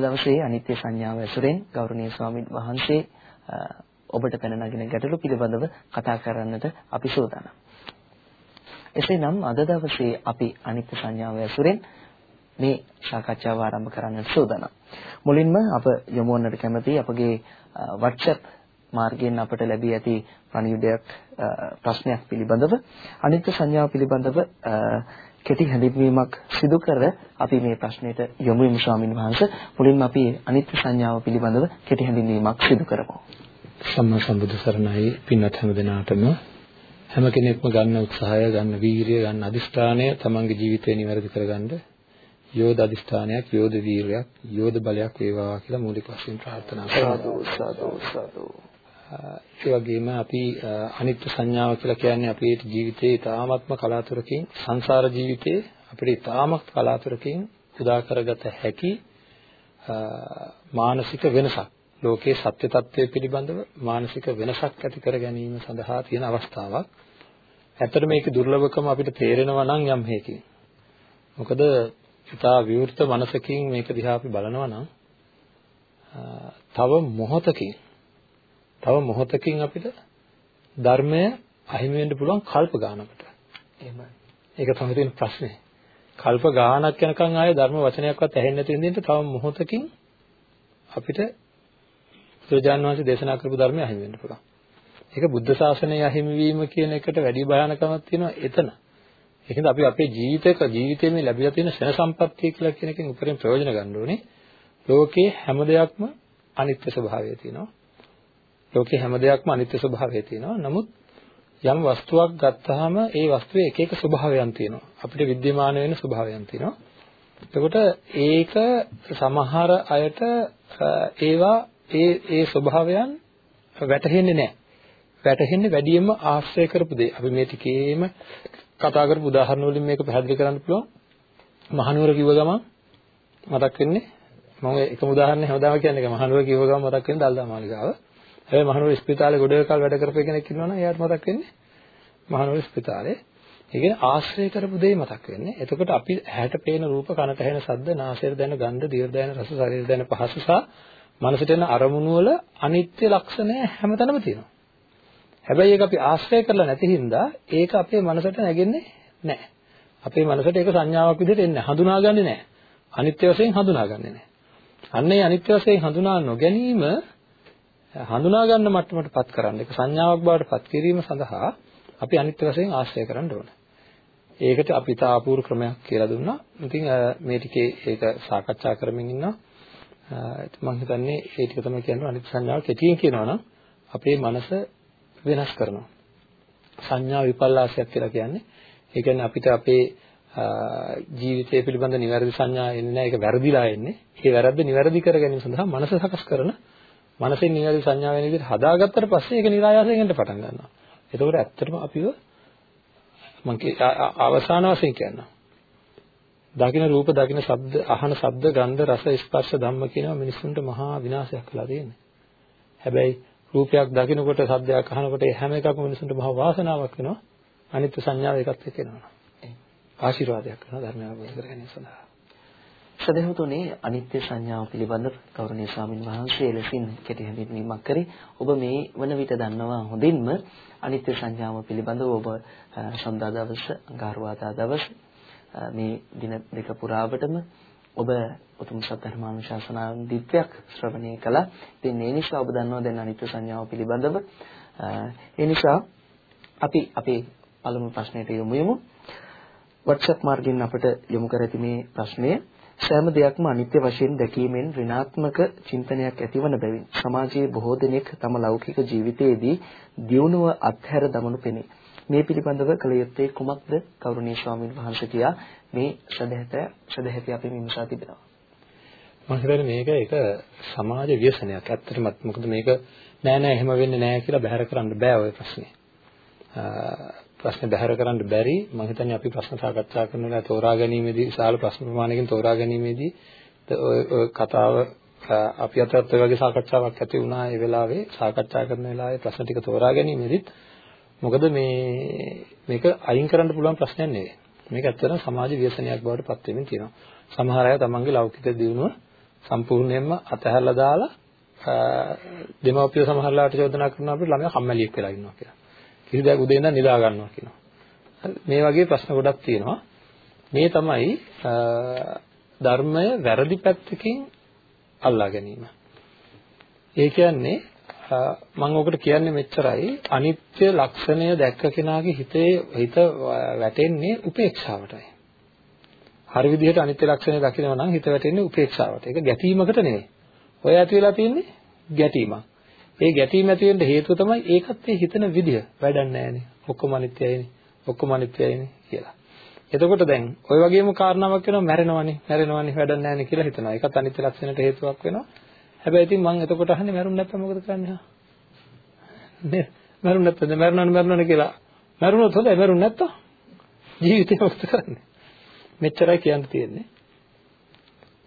අද දවසේ අනිත්‍ය සංඥාව ඇසුරෙන් ගෞරවනීය ස්වාමින් වහන්සේ ඔබට පැන නගින ගැටලු පිළිබඳව කතා කරන්නට අපි සූදානම්. එසේනම් අද දවසේ අපි අනිත්‍ය සංඥාව ඇසුරෙන් මේ සාකච්ඡාව ආරම්භ කරන්නට සූදානම්. මුලින්ම අප යොමු වන්නට කැමති අපගේ WhatsApp මාර්ගයෙන් අපට ලැබී ඇති පණිවිඩයක් ප්‍රශ්නයක් පිළිබඳව අනිත්‍ය සංඥාව පිළිබඳව කෙටි හැඳින්වීමක් සිදු කර අපි මේ ප්‍රශ්නෙට යොමු වෙමු ස්වාමින් වහන්සේ. මුලින්ම අපි අනිත්‍ය සංඥාව පිළිබඳව කෙටි හැඳින්වීමක් සිදු කරමු. සම්මා සම්බුදු සරණයි පින්වත් හැම දිනාටම හැම කෙනෙක්ම ගන්න උත්සාහය, ගන්න වීරිය, ගන්න අදිෂ්ඨානය තමන්ගේ ජීවිතේ නිවැරදි කරගන්න යෝධ අදිෂ්ඨානයක්, යෝධ වීරයක්, යෝධ බලයක් වේවා කියලා මූලික වශයෙන් ප්‍රාර්ථනා කරනවා. ඒ වගේම අපි අනිත්‍ය සංඥාව කියලා කියන්නේ අපේ ජීවිතේ තාමත්ම කලාතුරකින් සංසාර ජීවිතේ අපිට තාමත් කලාතුරකින් උදා කරගත හැකි මානසික වෙනසක් ලෝකේ සත්‍ය తත්වයේ පිළිබඳව මානසික වෙනසක් ඇති කර ගැනීම සඳහා තියෙන අවස්ථාවක්. ඇත්තට මේකේ දුර්ලභකම අපිට තේරෙනවා නම් යම් හේකින්. මොකද ඉතා විවෘත මනසකින් මේක දිහා අපි බලනවා නම් තව මොහොතකින් තව මොහොතකින් අපිට ධර්මය අහිමි වෙන්න පුළුවන් කල්ප ගානකට. එහෙමයි. ඒක තමයි තියෙන ප්‍රශ්නේ. කල්ප ගානක් යනකම් ආයේ ධර්ම වචනයක්වත් ඇහෙන්නේ නැති ඉඳින්න තව මොහොතකින් අපිට බුදුරජාණන් වහන්සේ දේශනා කරපු ධර්මය අහිමි වෙන්න පුළුවන්. ඒක බුද්ධ ශාසනය අහිමි වීම කියන එකට වැඩි භයානකමක් තියෙනවා එතන. ඒකෙන්ද අපි අපේ ජීවිතයක ජීවිතයේ මේ ලැබිලා තියෙන ශන සම්පත්තිය කියලා කියන එකෙන් උපරිම ප්‍රයෝජන ගන්න ඕනේ. ලෝකේ හැම දෙයක්ම අනිත්‍ය ස්වභාවය තියෙනවා. ලෝකේ හැම දෙයක්ම අනිත්‍ය ස්වභාවය තියෙනවා. නමුත් යම් වස්තුවක් ගත්තාම ඒ වස්තුවේ එක එක ස්වභාවයන් තියෙනවා. අපිට विद्यमान වෙන ස්වභාවයන් තියෙනවා. එතකොට ඒක සමහර අයට ඒවා ඒ ඒ ස්වභාවයන් වැටහෙන්නේ නැහැ. වැටහෙන්නේ වැඩියෙන්ම ආශ්‍රය කරපු දේ. අපි මේ ටිකේම කතා කරපු උදාහරණ වලින් මේක පැහැදිලි කරන්න පුළුවන්. මහනුවර කිව්ව ගමන් මතක් වෙන්නේ මම එකම උදාහරණයක් හැමදාම කියන්නේ ඒක මහනුවර කිව්ව ගමන් මතක් වෙන්නේ දල්දා මාලිගාව. හැබැයි මහනුවර ස්පිතාලේ ගොඩ කාල වැඩ කරපු කෙනෙක් ඉන්නවනම් එයාට මතක් වෙන්නේ මහනුවර ස්පිතාලේ. ඒ කියන්නේ ආශ්‍රය කරපු දේ මතක් වෙන්නේ. එතකොට අපි ඇහැට පේන රූප, කනට ඇහෙන ශබ්ද, නාසයට දැනෙන ගන්ධ, දිවට දැනෙන රස, ශරීරයට දැනෙන පහස සහ මනසට එන අරමුණු වල අනිත්‍ය ලක්ෂණය හැමතැනම තියෙනවා. හැබැයි ඒක අපි ආශ්‍රය කරලා නැති හින්දා ඒක අපේ මනසට නැගෙන්නේ නැහැ. අපේ මනසට ඒක සංඥාවක් විදිහට එන්නේ හඳුනාගන්නේ නැහැ. අනිත්‍ය වශයෙන් හඳුනාගන්නේ නැහැ. අන්න ඒ අනිත්‍ය වශයෙන් හඳුනා නොගැනීම හඳුනා ගන්න මට්ටමටපත් කරන්න ඒක සංඥාවක් බවට පත් කිරීම සඳහා අපි අනිත්‍ය වශයෙන් ආශ්‍රය කරන්න ඕන. ඒකට අපි තා අපූර්ව ක්‍රමයක් කියලා දුන්නා. ඉතින් මේ ටිකේ ඒක සාකච්ඡා කරමින් ඉන්නවා. මම හිතන්නේ ඒ ටික තමයි කියන්නේ අනිත්‍ය සංඥාව කෙටියෙන් කියනවා නම් අපේ මනස වෙනස් කරනවා. සංඥා විපල්ලාසයක් කියලා කියන්නේ ඒ කියන්නේ අපිට අපේ ජීවිතය පිළිබඳ නිවැරදි සංඥා එන්නේ නැහැ ඒක වැරදිලා එන්නේ. ඒ වැරද්ද නිවැරදි කර ගැනීම සඳහා මනස සකස් කරන මනසෙන් නිවැරදි සංඥා වෙන විදිහට හදාගත්තට පස්සේ ඒක નિરાයාසයෙන් එන්න පටන් ගන්නවා. එතකොට ඇත්තටම අපිව මම අවසාන වශයෙන් කියන්නම්. දකින්න රූප, දකින්න ශබ්ද, අහන ශබ්ද, ගන්ධ, රස, ස්පර්ශ ධම්ම කියනවා මිනිස්සුන්ට මහා විනාශයක් වෙලා තියෙන්නේ. හැබැයි රූපයක් දකින්නකොට, ශබ්දයක් අහනකොට ඒ හැම එකක්ම මිනිස්සුන්ට මහා වාසනාවක් වෙනවා. අනිත්‍ය සංඥාව එකත් එක්ක එනවා. ආශිර්වාදයක් වෙනවා ධර්මය අවබෝධ කර ගැනීම සඳහා. සදහතුනේ අනිත්‍ය සංඥාව පිළිබඳ ගෞරවනීය ස්වාමින් වහන්සේ ලෙසින් කෙටි හැඳින්වීමක් කරේ. ඔබ මේ වන විට දන්නවා හොඳින්ම අනිත්‍ය සංඥාව පිළිබඳව ඔබ සම්දා දවස, අඟහරුවාදා දවස මේ දින දෙක පුරාවටම ඔබ උතුම් සත්‍යධර්මානුශාසනාවන් දිට්ඨියක් ශ්‍රවණය කළා. ඉතින් ඒ නිසා ඔබ දන්නවා දැන් අනිත්‍ය සංඥාව පිළිබඳව. ඒ නිසා අපි අපේ පළමු ප්‍රශ්නයට යමු යමු. WhatsApp මාර්ගයෙන් අපට යොමු කර ඇති මේ ප්‍රශ්නය සෑම දෙයක්ම අනිත්‍ය වශයෙන් දැකීමෙන් ඍණාත්මක චින්තනයක් ඇතිවන බැවින් සමාජයේ බොහෝ දෙනෙක් තම ලෞකික ජීවිතයේදී දියුණුව අත්හැර දමනු පෙනේ. මේ පිළිබඳව කළ යුත්තේ කුමක්ද? කෞරණීය ස්වාමීන් වහන්සේ කියා මේ සදහත සදහති අපි විමසා තිබෙනවා. මම හිතන්නේ මේක එක සමාජ ව්‍යසනයක්. ඇත්තටම මොකද මේක නෑ නෑ එහෙම වෙන්නේ නෑ කියලා බැහැර කරන්න බෑ ওই ප්‍රශ්නේ. ප්‍රශ්න බැහැර කරන්න බැරි. මම හිතන්නේ අපි ප්‍රශ්න සාකච්ඡා කරන වෙලාව තෝරා ගැනීමේදී විශාල ප්‍රශ්න ප්‍රමාණයකින් තෝරා ගැනීමේදී ඔය කතාව අපි අතරත් ඔය වගේ සාකච්ඡාවක් ඇති වුණා ඒ වෙලාවේ. සාකච්ඡා කරන වෙලාවේ ප්‍රශ්න ටික තෝරා ගැනීමේදීත් මොකද මේ මේක අයින් කරන්න පුළුවන් ප්‍රශ්නයක් නෙවෙයි. මේක ඇත්තටම සමාජ ව්‍යසනයක් බවට පත් වෙමින් තියෙනවා. සමහර අය තමන්ගේ ලෞකික දියුණුව සම්පූර්ණයෙන්ම අතහැරලා දාලා දෙමව්පිය සමහරලාට චෝදනා කරනවා අපිට ළමයා කම්මැලියෙක් වෙලා ඉන්නවා කියලා. කිසි දෙයක් උදේ ඉඳන් නිදා ගන්නවා කියනවා. මේ වගේ ප්‍රශ්න ගොඩක් තියෙනවා. මේ තමයි ධර්මය වැරදි පැත්තකින් අල්ලා ගැනීම. ඒ කියන්නේ මම ඔකට කියන්නේ මෙච්චරයි අනිත්‍ය ලක්ෂණය දැක්ක කෙනාගේ හිතේ හිත වැටෙන්නේ උපේක්ෂාවටයි. හරි විදිහට අනිත්‍ය ලක්ෂණය දකිනවා නම් හිත වැටෙන්නේ උපේක්ෂාවට. ඒක ගැටීමකට නෙවෙයි. ඔය ඇති වෙලා තියෙන්නේ ගැටීමක්. ඒ ගැටීම ඇති වෙන්න හේතුව තමයි ඒකත් ඒ හිතන විදිය. වැඩක් නැහැනේ. ඔක්කොම අනිත්‍යයිනේ. ඔක්කොම අනිත්‍යයිනේ කියලා. එතකොට දැන් ওই වගේම කාරණාවක් වෙනවා මැරෙනවනේ මැරෙනවනේ වැඩක් නැහැනේ කියලා හිතනවා. ඒකත් අනිත්‍ය ලක්ෂණයට හේතුවක් වෙනවා. හැබැයි ඉතින් මම එතකොට අහන්නේ මැරුණ නැත්නම් මොකද කරන්නේ? නේද? මැරුණ නැත්නම් මැරෙනවනේ මැරෙනවනේ කියලා. මැරුණොත් හොඳයි මැරුණ නැත්තම් ජීවිතේ මොකද කරන්නේ? මෙච්චරයි කියන්න තියෙන්නේ.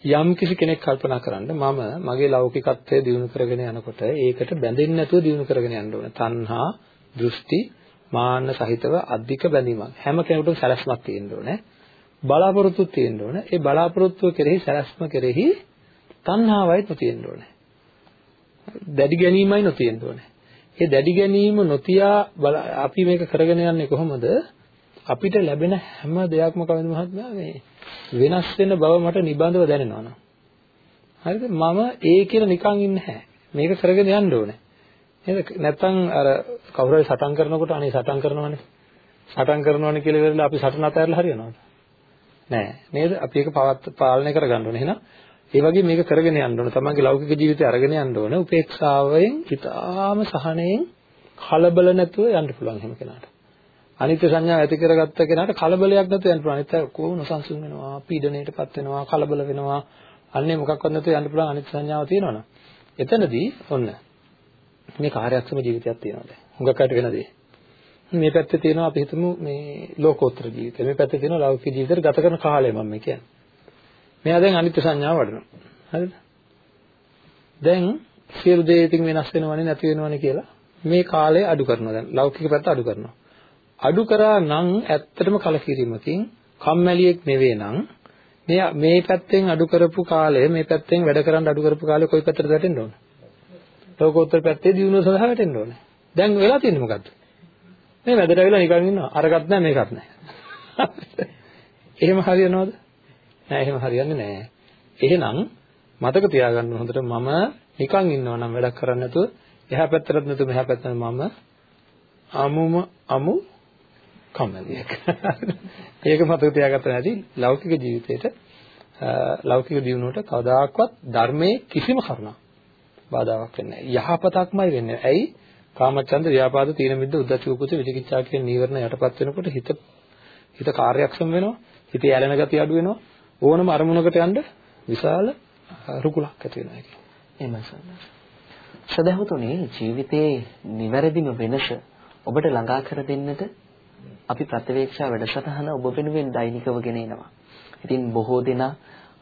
යම් කිසි කෙනෙක් කල්පනා කරන්න මම මගේ ලෞකිකත්වය දිනු කරගෙන යනකොට ඒකට බැඳෙන්නේ නැතුව දිනු කරගෙන යන්න ඕන. තණ්හා, දෘෂ්ටි, මාන්න සහිතව අධික බැඳීමක්. හැම කෙනෙකුටම සැලැස්මක් තියෙන්න ඕනේ. බලාපොරොත්තු තියෙන්න ඕනේ. ඒ බලාපොරොත්තුව කෙරෙහි සැලැස්ම කෙරෙහි තණ්හාවයි නොතියෙන්න ඕනේ. දැඩි ගැනීමයි නොතියෙන්න ඕනේ. ඒ දැඩි ගැනීම නොතියා අපි මේක කරගෙන යන්නේ කොහොමද? අපිට ලැබෙන හැම දෙයක්ම කවද මහත්මයා මේ වෙනස් වෙන බව මට නිබඳව දැනෙනවා නේද? හරිද? මම ඒ කියලා නිකන් ඉන්නේ නැහැ. මේක කරගෙන යන්න ඕනේ. නේද? නැත්තම් අර කවුරු හරි සටන් කරනකොට අනේ සටන් කරනවනේ. සටන් කරනවනේ කියලා ඉවරලා අපි සටන අතහැරලා හරියනවද? නෑ. නේද? අපි ඒක පවත් පාලනය කරගන්න ඕනේ. එහෙනම් ඒ වගේ මේක කරගෙන යන්න ඕන. තමන්ගේ ලෞකික ජීවිතය අරගෙන යන්න ඕන. උපේක්ෂාවෙන්, ඊටාම සහනයෙන් කලබල නැතුව යන්න පුළුවන් හැම කෙනාට. අනිත්‍ය සංඥා ඇති කරගත්ත කෙනාට කලබලයක් නැතුව යන්න පුළුවන්. අනිත් අය කොහොම නොසන්සුන් වෙනවා, පීඩණයටපත් වෙනවා, කලබල වෙනවා. අන්නේ මොකක්වත් නැතුව යන්න පුළුවන් අනිත්‍ය සංඥාව තියෙනවනේ. එතනදී ඔන්න මේ කාර්යක්ෂම ජීවිතයක් තියෙනවා දැන්. හුඟක් අයට වෙන දේ. මේ පැත්තේ තියෙනවා අපි හිතමු මේ ලෝකෝත්තර ජීවිතය. මේ පැත්තේ තියෙනවා ලෞකික ජීවිතේ ගත කරන කාලය මම මේ කියන්නේ. මෙයා දැන් අනිත්‍ය සංඥාව වඩනවා. හරිද? දැන් සියලු දේ ඉතින් වෙනස් වෙනවනේ නැති වෙනවනේ කියලා මේ කාලය අඩු කරනවා දැන් ලෞකික පැත්ත අඩු කරනවා. අඩු කරා නම් ඇත්තටම කලකිරීමකින් කම්මැලියෙක් නෙවෙයි නම් මේ මේ පැත්තෙන් අඩු කරපු කාලය මේ පැත්තෙන් වැඩ කරන්න අඩු කරපු කාලය කොයි පැත්තටද වැටෙන්න ඕන? ලෝකෝත්තර පැත්තේ දියුණුව සඳහා වැටෙන්න ඕනේ. දැන් වෙලා තියෙන්නේ මොකද්ද? මේ වැදට ඇවිල්ලා නිකන් ඉන්නවා. අරකට නැහැ මේකත් නැහැ. එහෙම හරියනවද? නෑ එහෙම හරියන්නේ නෑ. එහෙනම් මතක තියාගන්න හොඳට මම නිකන් ඉන්නවා නම් වැඩක් කරන්නේ නැතුව එහා පැත්තටත් නැතුව මෙහා පැත්තට මම අමුම අමු කම්මැලියෙක්. ඒක මතක තියාගත්ත නැති ලෞකික ජීවිතේට ලෞකික දියුණුවට කවදාකවත් ධර්මයේ කිසිම කරුණක් බාධාවක් වෙන්නේ නැහැ. යහපතක්මයි වෙන්නේ. ඇයි? කාමචන්ද ව්‍යාපාද තීන මිද්ද උද්ධච්ච කුච්ච විචිකිච්ඡා කියන නීවරණ යටපත් වෙනකොට හිත හිත කාර්යක්ෂම වෙනවා. හිතේ ඇලෙන ගතිය අඩු වෙනවා. ඕනම අරමුණකට යන්න විශාල රුකුලක් ඇති වෙනවා ඒක. එහෙමයි සන්නස. සදහතුනේ ජීවිතයේ නිවැරදිම වෙනස ඔබට ළඟා කර දෙන්නට අපි ප්‍රතිවේක්ෂා වැඩසටහන ඔබ වෙනුවෙන් දෛනිකව ගෙන එනවා. ඉතින් බොහෝ දෙනා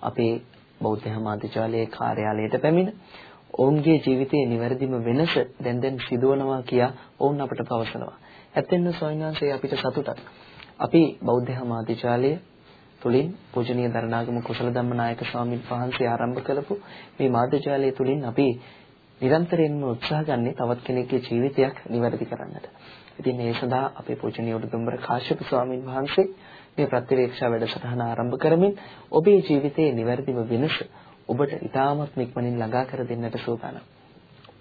අපේ බෞද්ධ සමාජාලයේ කාර්යාලයට පැමිණ ඔවුන්ගේ ජීවිතයේ නිවැරදිම වෙනස දැන් දැන් සිදුවනවා කියා ඔවුන් අපට පවසනවා. ඇත්තෙන්ම ස්වාමීන් අපිට සතුටක්. අපි බෞද්ධ සමාජාලයේ තුලින් පූජනීය දරණාගම කුසල ධම්මනායක ස්වාමීන් වහන්සේ ආරම්භ කළපු මේ මාධ්‍යජාලය තුලින් අපි නිරන්තරයෙන්ම උත්සාහ ගන්නේ තවත් කෙනෙකුගේ ජීවිතයක් නිවැරදි කරන්නට. ඉතින් ඒ සඳහා අපේ පූජනීය උඩුදුම්බර කාශ්‍යප ස්වාමීන් වහන්සේ මේ ප්‍රතිවේක්ෂා වැඩසටහන ආරම්භ කරමින් ඔබේ ජීවිතයේ නිවැරදිම වෙනස ඔබට ඉතාමත් ඉක්මනින් ළඟා කර දෙන්නට සූදානම්.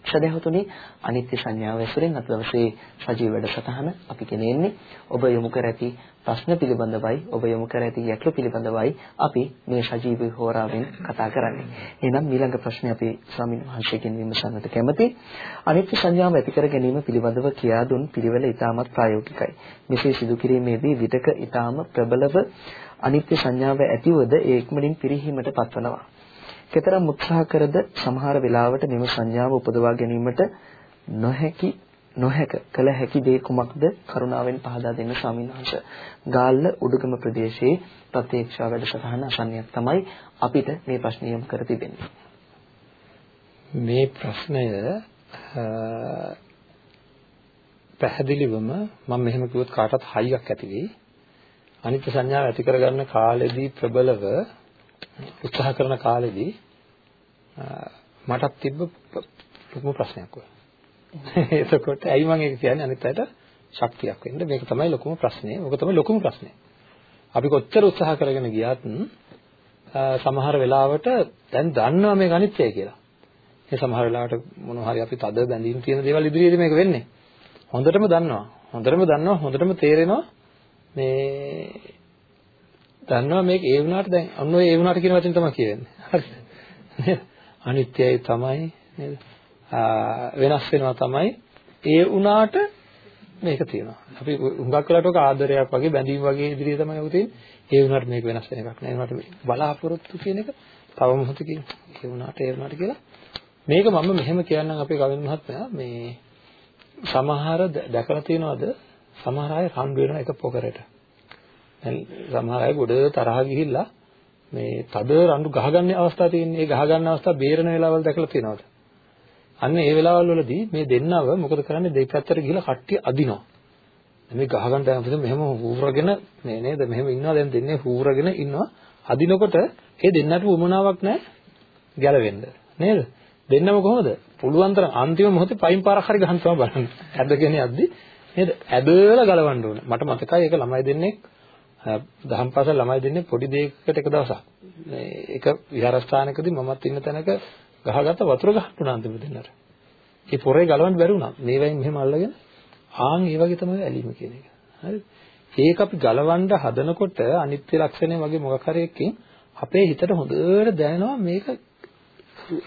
සදහතුනි අනිත්‍ය සංඥාව ඇසුරෙන් අද දවසේ සජීව වැඩසටහන අපි ගෙනෙන්නේ ඔබ යොමු කර ඇති ප්‍රශ්න පිළිබඳවයි ඔබ යොමු කර ඇති ගැටලු පිළිබඳවයි අපි මේ සජීව හෝරාවෙන් කතා කරන්නේ. එහෙනම් ඊළඟ ප්‍රශ්නේ අපි ස්වාමීන් වහන්සේගෙන් විමසන්නට කැමතියි. අනිත්‍ය සංඥාව ඇති කර ගැනීම පිළිබඳව කියා දුන් පිළිවෙල ඉතාමත් ප්‍රායෝගිකයි. මෙසේ සිදු කිරීමේදී විතක ඉතාම ප්‍රබලව අනිත්‍ය සංඥාව ඇතිවද ඒ ඉක්මනින් පිරිහීමට පත්වනවා. කෙතරම් උත්සාහ කරද සමහර වෙලාවට මෙම සංඥාව උපදවා ගැනීමට නොහැකි නොහැක කළ හැකි දේ කුමක්ද කරුණාවෙන් පහදා දෙන්න ස්වාමීන් වහන්සේ. ගාල්ල උඩුගම ප්‍රදේශයේ ප්‍රත්‍යක්ෂ වැඩසටහන අසන්නයක් තමයි අපිට මේ ප්‍රශ්නය යොමු කර තිබෙන්නේ. මේ ප්‍රශ්නය පැහැදිලිවම මම මෙහෙම කිව්වොත් කාටවත් හයියක් ඇති වෙයි. අනිත්‍ය සංඥාව ඇති කරගන්න කාලෙදී ප්‍රබලව උත්සාහ කරන කාලෙදී මටත් තිබ්බ ලොකුම ප්‍රශ්නයක් ඔය. එතකොට ඇයි මම ඒක කියන්නේ අනිත් අයට ශක්තියක් වෙන්න මේක තමයි ලොකුම ප්‍රශ්නේ. ඕක තමයි ලොකුම ප්‍රශ්නේ. අපි කොච්චර උත්සාහ කරගෙන ගියත් සමහර වෙලාවට දැන් දන්නවා මේක අනිත්‍යයි කියලා. ඒ සමහර වෙලාවට මොනවා හරි අපි තද බැඳීම් තියෙන දේවල් ඉදිරියේදී මේක වෙන්නේ. හොඳටම දන්නවා. හොඳටම දන්නවා හොඳටම තේරෙනවා මේ දන්නවා මේක ඒ වුණාට දැන් අන්න ඔය ඒ වුණාට කියන වචනේ තමයි කියන්නේ. හරිද? අනිත්‍යයි තමයි නේද? වෙනස් වෙනවා තමයි ඒ වුණාට මේක තියෙනවා. අපි හුඟක් වෙලාවට ඔක ආදරයක් වගේ බැඳීම් වගේ ඉදිරියේ තමයි ඔක තියෙන්නේ. ඒ වුණාට මේක වෙනස් වෙන එකක් නෑ. ඒ වුණාට බලාපොරොත්තු කියන එක තව මොහොතකින් ඒ වුණාට ඒ වුණාට කියලා මේක මම මෙහෙම කියන්නම් අපේ කවින් මහත්මයා මේ සමහර දැකලා තියෙනවද සමහර අය රණ්ඩු වෙනවා එක පොකරට. දැන් සමහර අය ගොඩ තරහ ගිහිල්ලා මේ තද රණ්ඩු ගහගන්න අවස්ථා තියෙන්නේ. ඒ ගහගන්න අවස්ථා බේරන වෙලාවල් දැකලා තියෙනවද? අන්න ඒ වෙලාවල් වලදී මේ දෙන්නව මොකද කරන්නේ දෙපැත්තට ගිහිල්ලා කට්ටිය අදිනවා. මේ ගහගන්න දැන් මෙහෙම හූරගෙන මේ නේද මෙහෙම ඉන්නවා දැන් දෙන්නේ හූරගෙන ඉන්නවා. අදිනකොට ඒ දෙන්නට උමනාවක් නැහැ ගැලවෙන්න. නේද? දෙන්නම කොහොමද? පුළුවන් තරම් අන්තිම මොහොතේ පයින් පාරක් හරි ගහන්න තමයි බලන්න. ඇදගෙන යද්දි නේද? ඇදලා ගලවන්න ඕන. මට මතකයි ඒක ළමයි දෙන්නෙක් දහම් පාසල් ළමයි දෙන්නේ පොඩි දෙයකට එක දවසක්. මේ එක විහාරස්ථානකදී මමත් ඉන්න තැනක ගහගත්ත වතුර ගහන්න අන්තිම දෙන්නට. ඒ පොරේ ගලවන්න බැරි වුණා. මේවෙන් මෙහෙම අල්ලගෙන ආන් ඒ වගේ තමයි ඇලීම කියන එක. හරිද? ඒක අපි ගලවන්න හදනකොට අනිත්‍ය ලක්ෂණය වගේ මොකක් හරි එකකින් අපේ හිතට හොඳට දැනෙනවා මේක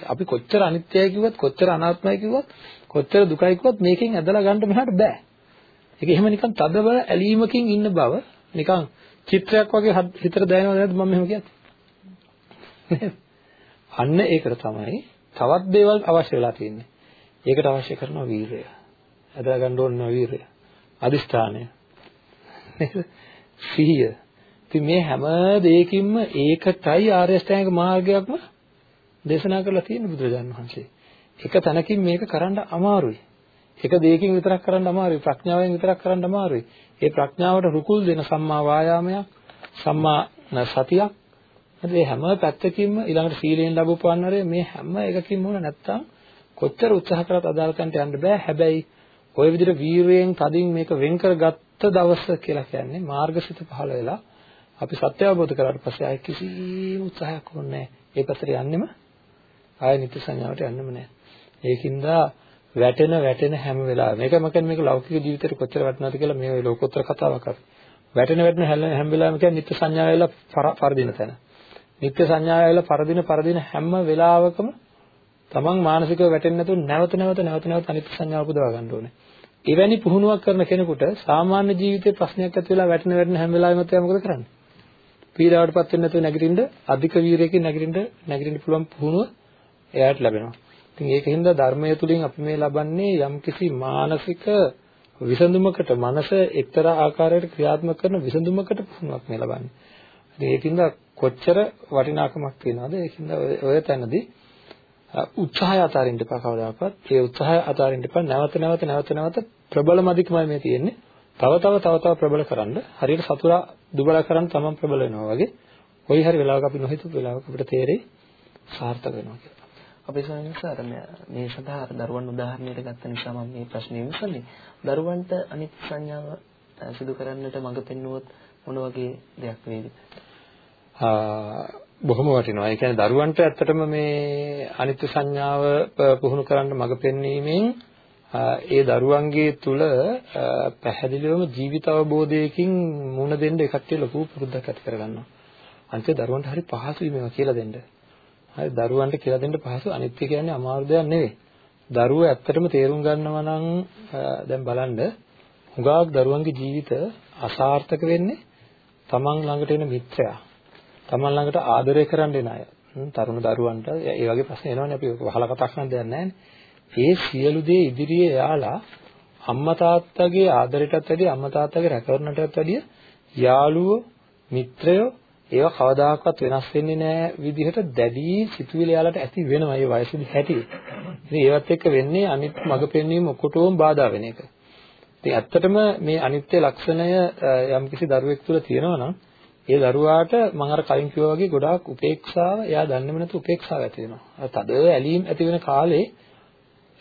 අපි කොච්චර අනිත්‍යයි කිව්වත් කොච්චර අනාත්මයි කිව්වත් කොච්චර දුකයි කිව්වත් මේකෙන් ඇදලා ගන්න මෙහාට බෑ. ඒක එහෙම නිකන් තදබල ඇලීමකින් ඉන්න බව නිකන් චිත්‍රයක් වගේ හිතට දැනෙනවද නැද්ද මම මෙහෙම කියන්නේ? අන්න ඒකට තමයි තවත් දේවල් අවශ්‍ය වෙලා තියෙන්නේ. ඒකට අවශ්‍ය කරනවා වීරය. ඇදලා ගන්න ඕන වීරය. අදිස්ථානය. නේද? සිහිය. ඉතින් මේ හැම දෙයකින්ම ඒකටයි ආර්ය අෂ්ටාංගික මාර්ගයක්ම දේශනා කරලා තියෙන බුදුරජාණන් වහන්සේ. එක තැනකින් මේක කරන්න අමාරුයි. එක දෙයකින් විතරක් කරන්න අමාරුයි. ප්‍රඥාවෙන් විතරක් කරන්න අමාරුයි. ඒ ප්‍රඥාවට රුකුල් දෙන සම්මා වායාමයක්, සම්මා සතියක්. මේ හැම පැත්තකින්ම ඊළඟට සීලයෙන් ලැබුපු අන්නරේ මේ හැම එකකින්ම උන නැත්තම් කොච්චර උත්සාහ කරත් අදාළ තැනට යන්න බෑ. හැබැයි ওই විදිහට වීරයෙන් තදින් මේක වෙන් කරගත්ත දවස කියලා කියන්නේ මාර්ගසිත පහළ වෙලා අපි සත්‍ය අවබෝධ කරාට පස්සේ ආයෙ කිසිම උත්සාහයක් ඕනේ නැහැ. ඒ පැත්තට යන්නෙම ආය නිත්‍ය සංඥාවට යන්නෙම නැහැ. ඒකින්ද වැටෙන වැටෙන හැම වෙලාවෙම මේක මම කියන්නේ මේක ලෞකික ජීවිතේට කොච්චර වටිනවද කියලා මේ ලෝකෝත්තර කතාවක් අපි. වැටෙන වැටෙන හැම වෙලාවෙම කියන්නේ නිත්‍ය සංඥාව වෙලා පරදින තැන. නිත්‍ය සංඥාව වෙලා පරදින පරදින හැම වෙලාවකම තමන් මානසිකව වැටෙන්නේ නැතුව නැවත නැවත නැවත නැවත අනිත්‍ය සංඥාව උපදවා ගන්න ඕනේ. එවැනි පුහුණුවක් කරන කෙනෙකුට සාමාන්‍ය ජීවිතේ ප්‍රශ්නයක් ඇති වෙලා වැටෙන වැටෙන හැම වෙලාවෙම එයා මොකද කරන්නේ? පීඩාවටපත් වෙන්නේ නැතුව නැගිටින්න අධික වීරයකින් නැගිටින්න නැගිටින්න පුළුවන් පුහුණුව එයාට ලැබෙනවා. ඉතින් ඒකින්ද ධර්මය තුලින් අපි මේ ලබන්නේ යම්කිසි මානසික විසඳුමකට මනස එක්තරා ආකාරයකට ක්‍රියාත්මක කරන විසඳුමකට පුහුණුවක් මේ ලබන්නේ. ඉතින් ඒකින්ද කොච්චර වටිනාකමක් තියෙනවද? ඒකින්ද ඔය තැනදී උත්සාහය අතාරින්න එපා කවදාකවත්. ඒ උත්සාහය අතාරින්න එපා. නැවත නැවත නැවත නැවත ප්‍රබල මදිකමයි මේ තියෙන්නේ. තව තව තව තව ප්‍රබල කරන්න. හරියට සතුරා දුබල කරන් තමන් ප්‍රබල වෙනවා වගේ. කොයි හරි වෙලාවක අපි නොහිතපු වෙලාවක අපිට තේරෙයි සාර්ථක වෙනවා කියලා. අපේ ස්වාමීන් අර මේ සඳහා අර දරුවන් උදාහරණයට ගත්ත නිසා මම මේ ප්‍රශ්නේ විසඳන්නේ. දරුවන්ට අනිත් සංඥාව සිදු කරන්නට මඟ පෙන්වුවොත් මොන වගේ දෙයක් වේවිද? බොහොම වටිනවා. ඒ කියන්නේ දරුවන්ට ඇත්තටම මේ අනිත්‍ය සංඥාව පුහුණු කරන්න මඟ පෙන්වීමෙන් ඒ දරුවන්ගේ තුල පැහැදිලිවම ජීවිත අවබෝධයකින් මුණ දෙන්න එකට්ටිය ලොකු පුරුද්දක් ඇති කරගන්නවා. අනිත් දරුවන්ට හරි පහසුයි මේවා කියලා දෙන්න. හරි දරුවන්ට කියලා දෙන්න පහසු අනිත්‍ය කියන්නේ අමාරු දෙයක් නෙවෙයි. දරුවෝ ඇත්තටම තේරුම් ගන්නවා නම් දැන් බලන්න හුඟක් දරුවන්ගේ ජීවිත අසාර්ථක වෙන්නේ තමන් ළඟට එන මිත්‍රයා. තමන් ළඟට ආදරය කරන්න එන අය. තරුණ දරුවන්ට ඒ වගේ ප්‍රශ්න එනවනේ අපි වහලා කතා කරන්න දෙයක් නැහැ ඒ සියලු දේ ඉදිරියේ යාලා අම්මා තාත්තගේ ආදරයටත් වැඩිය අම්මා තාත්තගේ රැකවරණයටත් වැඩිය යාළුවෝ මිත්‍රයෝ ඒවා කවදාකවත් වෙනස් වෙන්නේ නැහැ විදිහට දැඩි සිතුවිලි යාලට ඇති වෙනවා ඒ වයසේදී හැටි. ඉතින් ඒවත් එක්ක වෙන්නේ අනිත් මඟ පෙන්වීම ඔකොටම බාධා වෙන එක. ඉතින් ඇත්තටම මේ අනිත්‍ය ලක්ෂණය යම්කිසි දරුවෙක් තුළ තියෙනවා නම් ඒ දරුවාට මම අර කලින් කිව්වා වගේ ගොඩාක් උපේක්ෂාව එයා දන්නේම නැතු උපේක්ෂාව ඇති වෙනවා. අර තද ඇලීම් ඇති වෙන කාලේ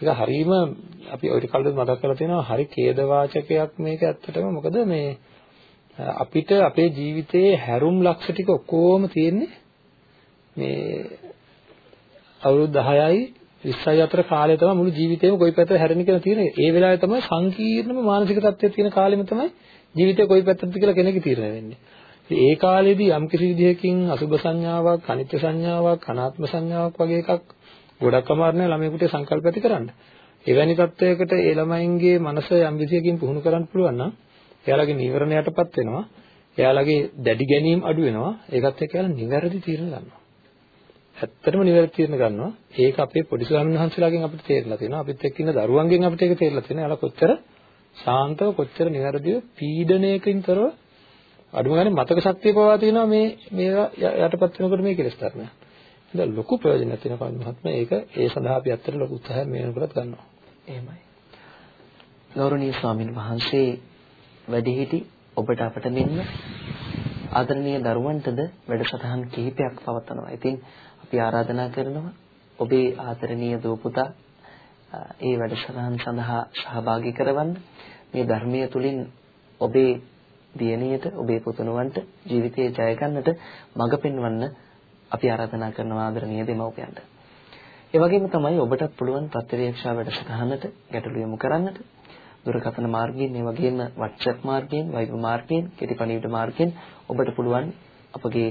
ඒක හරීම අපි ඔය කල්ද මතක් කරලා තියෙනවා හරි ඛේදවාචකයක් මේක ඇත්තටම මොකද මේ අපිට අපේ ජීවිතයේ හැරුම් ලක්ෂ ටික ඔක්කොම තියෙන්නේ මේ අවුරුදු 10යි 20යි අතර කාලය තමයි මුළු ජීවිතේම කොයි පැත්තට හැරෙන්නේ කියලා තියෙන්නේ. ඒ වෙලාවේ තමයි සංකීර්ණම මානසික තත්ත්වයේ තියෙන කාලෙම තමයි ජීවිතේ කොයි පැත්තටද කියලා කෙනෙක් තීරණය වෙන්නේ. ඒ කාලේදී යම් කිසි විදිහකින් අසුභ සංඥාවක්, අනිත්‍ය සංඥාවක්, අනාත්ම සංඥාවක් වගේ එකක් ගොඩක් අමාරු නෑ ළමයෙකුට සංකල්ප ඇති කරන්න. එවැනි තත්වයකට ඒ ළමයින්ගේ මනස යම් විදිහකින් පුහුණු කරන්න පුළුවන් නම් එයාලගේ නීවරණ යටපත් වෙනවා. එයාලගේ දැඩි ගැනීම් අඩු වෙනවා. ඒකත් එක්ක එයාලා නිවැරදි තීරණ ගන්නවා. ඇත්තටම නිවැරදි තීරණ ගන්නවා. ඒක අපේ පොඩි ස්වාමීන් වහන්සේලාගෙන් අපිට තේරෙලා තියෙනවා. අපිත් එක්ක ඉන්න දරුවන්ගෙන් අපිට ඒක තේරෙලා තියෙනවා. එයාලා කොච්චර ශාන්තව කොච්චර නිවැරදිව පීඩණයකින්තරව අඩුම ගානේ මතක ශක්තිය පවා තියෙනවා මේ මේවා යටපත් වෙනකොට මේ කෙලස් ධර්මයන්. ඉතින් ලොකු ප්‍රයෝජනයක් තියෙනවා කවුරු මහත්මයා. ඒක ඒ සඳහා අපි ඇත්තට ලොකු උත්සාහයක් මේ වෙනකොටත් ගන්නවා. එහෙමයි. ගෞරවනීය ස්වාමින් වහන්සේ වැඩිහිටි ඔබට අපට මෙන්න ආදරණීය දරුවන්ටද වැඩසටහන් කිහිපයක් පවත්වනවා. ඉතින් අපි ආරාධනා කරනවා ඔබේ ආදරණීය දූ පුතා ඒ වැඩසටහන් සඳහා සහභාගී කරවන්න. මේ ධර්මයේ තුලින් ඔබේ දියණියට ඔබේ පුතුණුවන්ට ජීවිතයේ ජය ගන්නට මඟ පෙන්වන්න අපි ආරාධනා කරනවා ආදරණීය දෙමව්පියන්ට. ඒ වගේම තමයි ඔබටත් පුළුවන් ප්‍රත්‍යවේක්ෂා වැඩසටහනට ගැටළු යොමු කරන්නට දුරකථන මාර්ගයෙන් මේ වගේම WhatsApp මාර්ගයෙන් Viber මාර්ගයෙන් කෙටි පණිවිඩ මාර්ගයෙන් ඔබට පුළුවන් අපගේ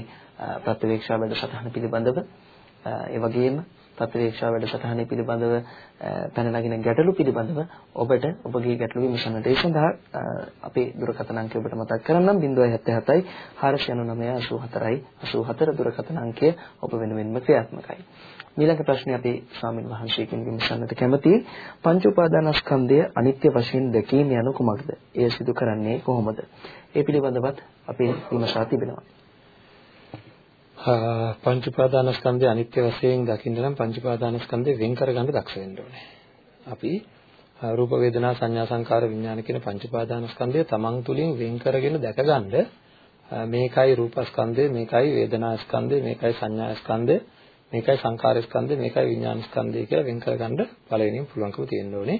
ප්‍රත්‍යවේක්ෂා වැඩසටහන පිළිබඳව ඒ වගේම ප්‍රතිවේක්ෂා වැඩසටහනේ පිළිබඳව පැන නගින ගැටලු පිළිබඳව ඔබට ඔබගේ ගැටලු විමසන්නට ඒ සඳහා අපේ දුරකථන අංකය ඔබට මතක් කරන්නම් 077 499 84 84 දුරකථන අංකය ඔබ වෙනුවෙන්ම ක්‍රියාත්මකයි. ඊළඟ ප්‍රශ්නේ අපේ ස්වාමින් වහන්සේගෙන් විමසන්නට කැමතියි. පංච උපාදානස්කන්ධය අනිත්‍ය වශයෙන් දැකීම යනු කුමක්ද? එය සිදු කරන්නේ කොහොමද? ඒ පිළිබඳවත් අපි විමසා තිබෙනවා. පංච උපාදානස්කන්ධය අනිත්‍ය වශයෙන් දකින්න නම් පංච උපාදානස්කන්ධය වෙන් කරගන්න දක්ෂ වෙන්න ඕනේ. අපි රූප වේදනා සංඥා සංකාර විඥාන කියන පංච උපාදානස්කන්ධය තමන් තුළින් වෙන් කරගෙන දැකගන්න මේකයි රූපස්කන්ධය මේකයි වේදනාස්කන්ධය මේකයි සංඥාස්කන්ධය මේකයි සංකාරස්කන්ධය මේකයි විඥානස්කන්ධය කියලා වෙන් කරගන්න පළවෙනිම පුළුවන්කම තියෙන්න ඕනේ.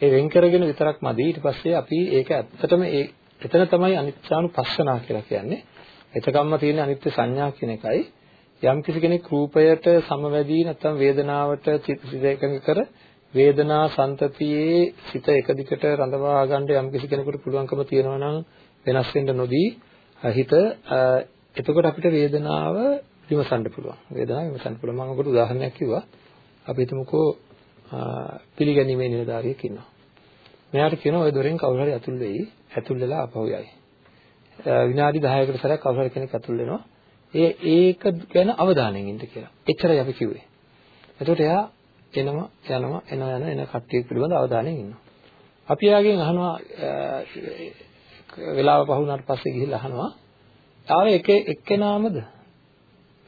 ඒ වෙන් කරගෙන විතරක් මදි ඊට පස්සේ අපි ඒක ඇත්තටම ඒ එතන තමයි අනිත්‍යානුපස්සනා කියලා කියන්නේ. එතකම්ම තියෙන අනිත්‍ය සංඥා කියන එකයි යම් කිසි කෙනෙක් රූපයට සමවැදී නැත්නම් වේදනාවට සිත එකඟ කර වේදනා සංතතියේ සිත එක දිගට රඳවා ගන්න යම් කිසි කෙනෙකුට පුළුවන්කම තියෙනවා නම් වෙනස් වෙන්න නොදී හිත එතකොට අපිට වේදනාව විමසන්න පුළුවන් වේදනාව විමසන්න පුළුවන් මම ඔකට උදාහරණයක් කිව්වා අපි හිතමුකෝ පිළිගැනීමේ නිලධාරියෙක් ඉන්නවා මෙයාට කියනවා ඔය දොරෙන් කවුරු හරි ඇතුල් වෙයි ඇතුල් වෙලා අපහු යයි විනාඩි 10කට සැරයක් කවුරු හරි කෙනෙක් ඇතුල් වෙනවා. ඒ ඒක ගැන අවධානයෙන් ඉන්න කියලා. එච්චරයි අපි කිව්වේ. එතකොට එයා එනවා යනවා එනවා යන එන කට්ටිය පිළිබඳ අවධානයෙන් ඉන්නවා. අපි එයාගෙන් අහනවා වෙලාව පහ වුණාට පස්සේ ගිහිල්ලා අහනවා ආවේ එක එක්කෙනාමද?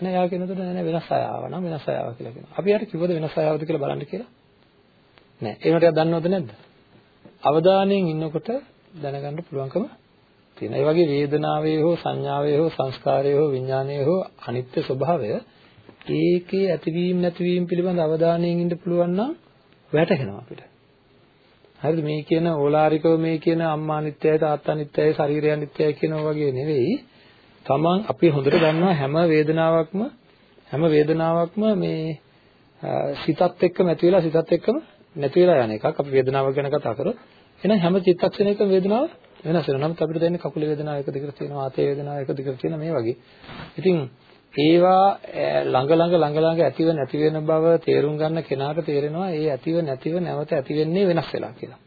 නෑ එයා කියනකොට නෑ නෑ වෙනස් අය ආවා නම් වෙනස් අය ආවා කියලා කියනවා. අපි යාට කිව්වද වෙනස් අය ආවද කියලා බලන්න කියලා? නෑ. ඒකට එයා දන්නවද නැද්ද? අවධානයෙන් ඉන්නකොට දැනගන්න පුළුවන්කම තියෙනවා. ඒ වගේ වේදනාවේ හෝ සංඥාවේ හෝ සංස්කාරයේ හෝ විඥානයේ හෝ අනිත්‍ය ස්වභාවය ඒකේ ඇතිවීම නැතිවීම පිළිබඳ අවධානයෙන් ඉන්න පුළුවන් නම් වැටහෙනවා අපිට. හරිද මේ කියන ඕලාරිකව මේ කියන අම්මා අනිත්‍යයි තාත්තා අනිත්‍යයි ශරීරය අනිත්‍යයි කියනවා වගේ නෙවෙයි. තමන් අපි හොඳට දන්නවා හැම වේදනාවක්ම හැම වේදනාවක්ම මේ සිතත් එක්කම ඇති වෙලා සිතත් එක්කම නැති වෙලා යන එකක්. අපි වේදනාව ගැන කතා කරොත් එහෙනම් හැම චිත්තක්ෂණයකම වේදනාව වෙනස් වෙනවා. නමුත් අපිට දැනෙන්නේ කකුලේ වේදනාව එක දිගට තියෙනවා, ආතේ වේදනාව එක දිගට තියෙනවා මේ වගේ. ඉතින් ඒවා ළඟ ළඟ ළඟ ළඟ ඇතිව නැති වෙන බව තේරුම් ගන්න කෙනාට තේරෙනවා ඒ ඇතිව නැතිව නැවත ඇති වෙන්නේ වෙනස් වෙලා කියලා.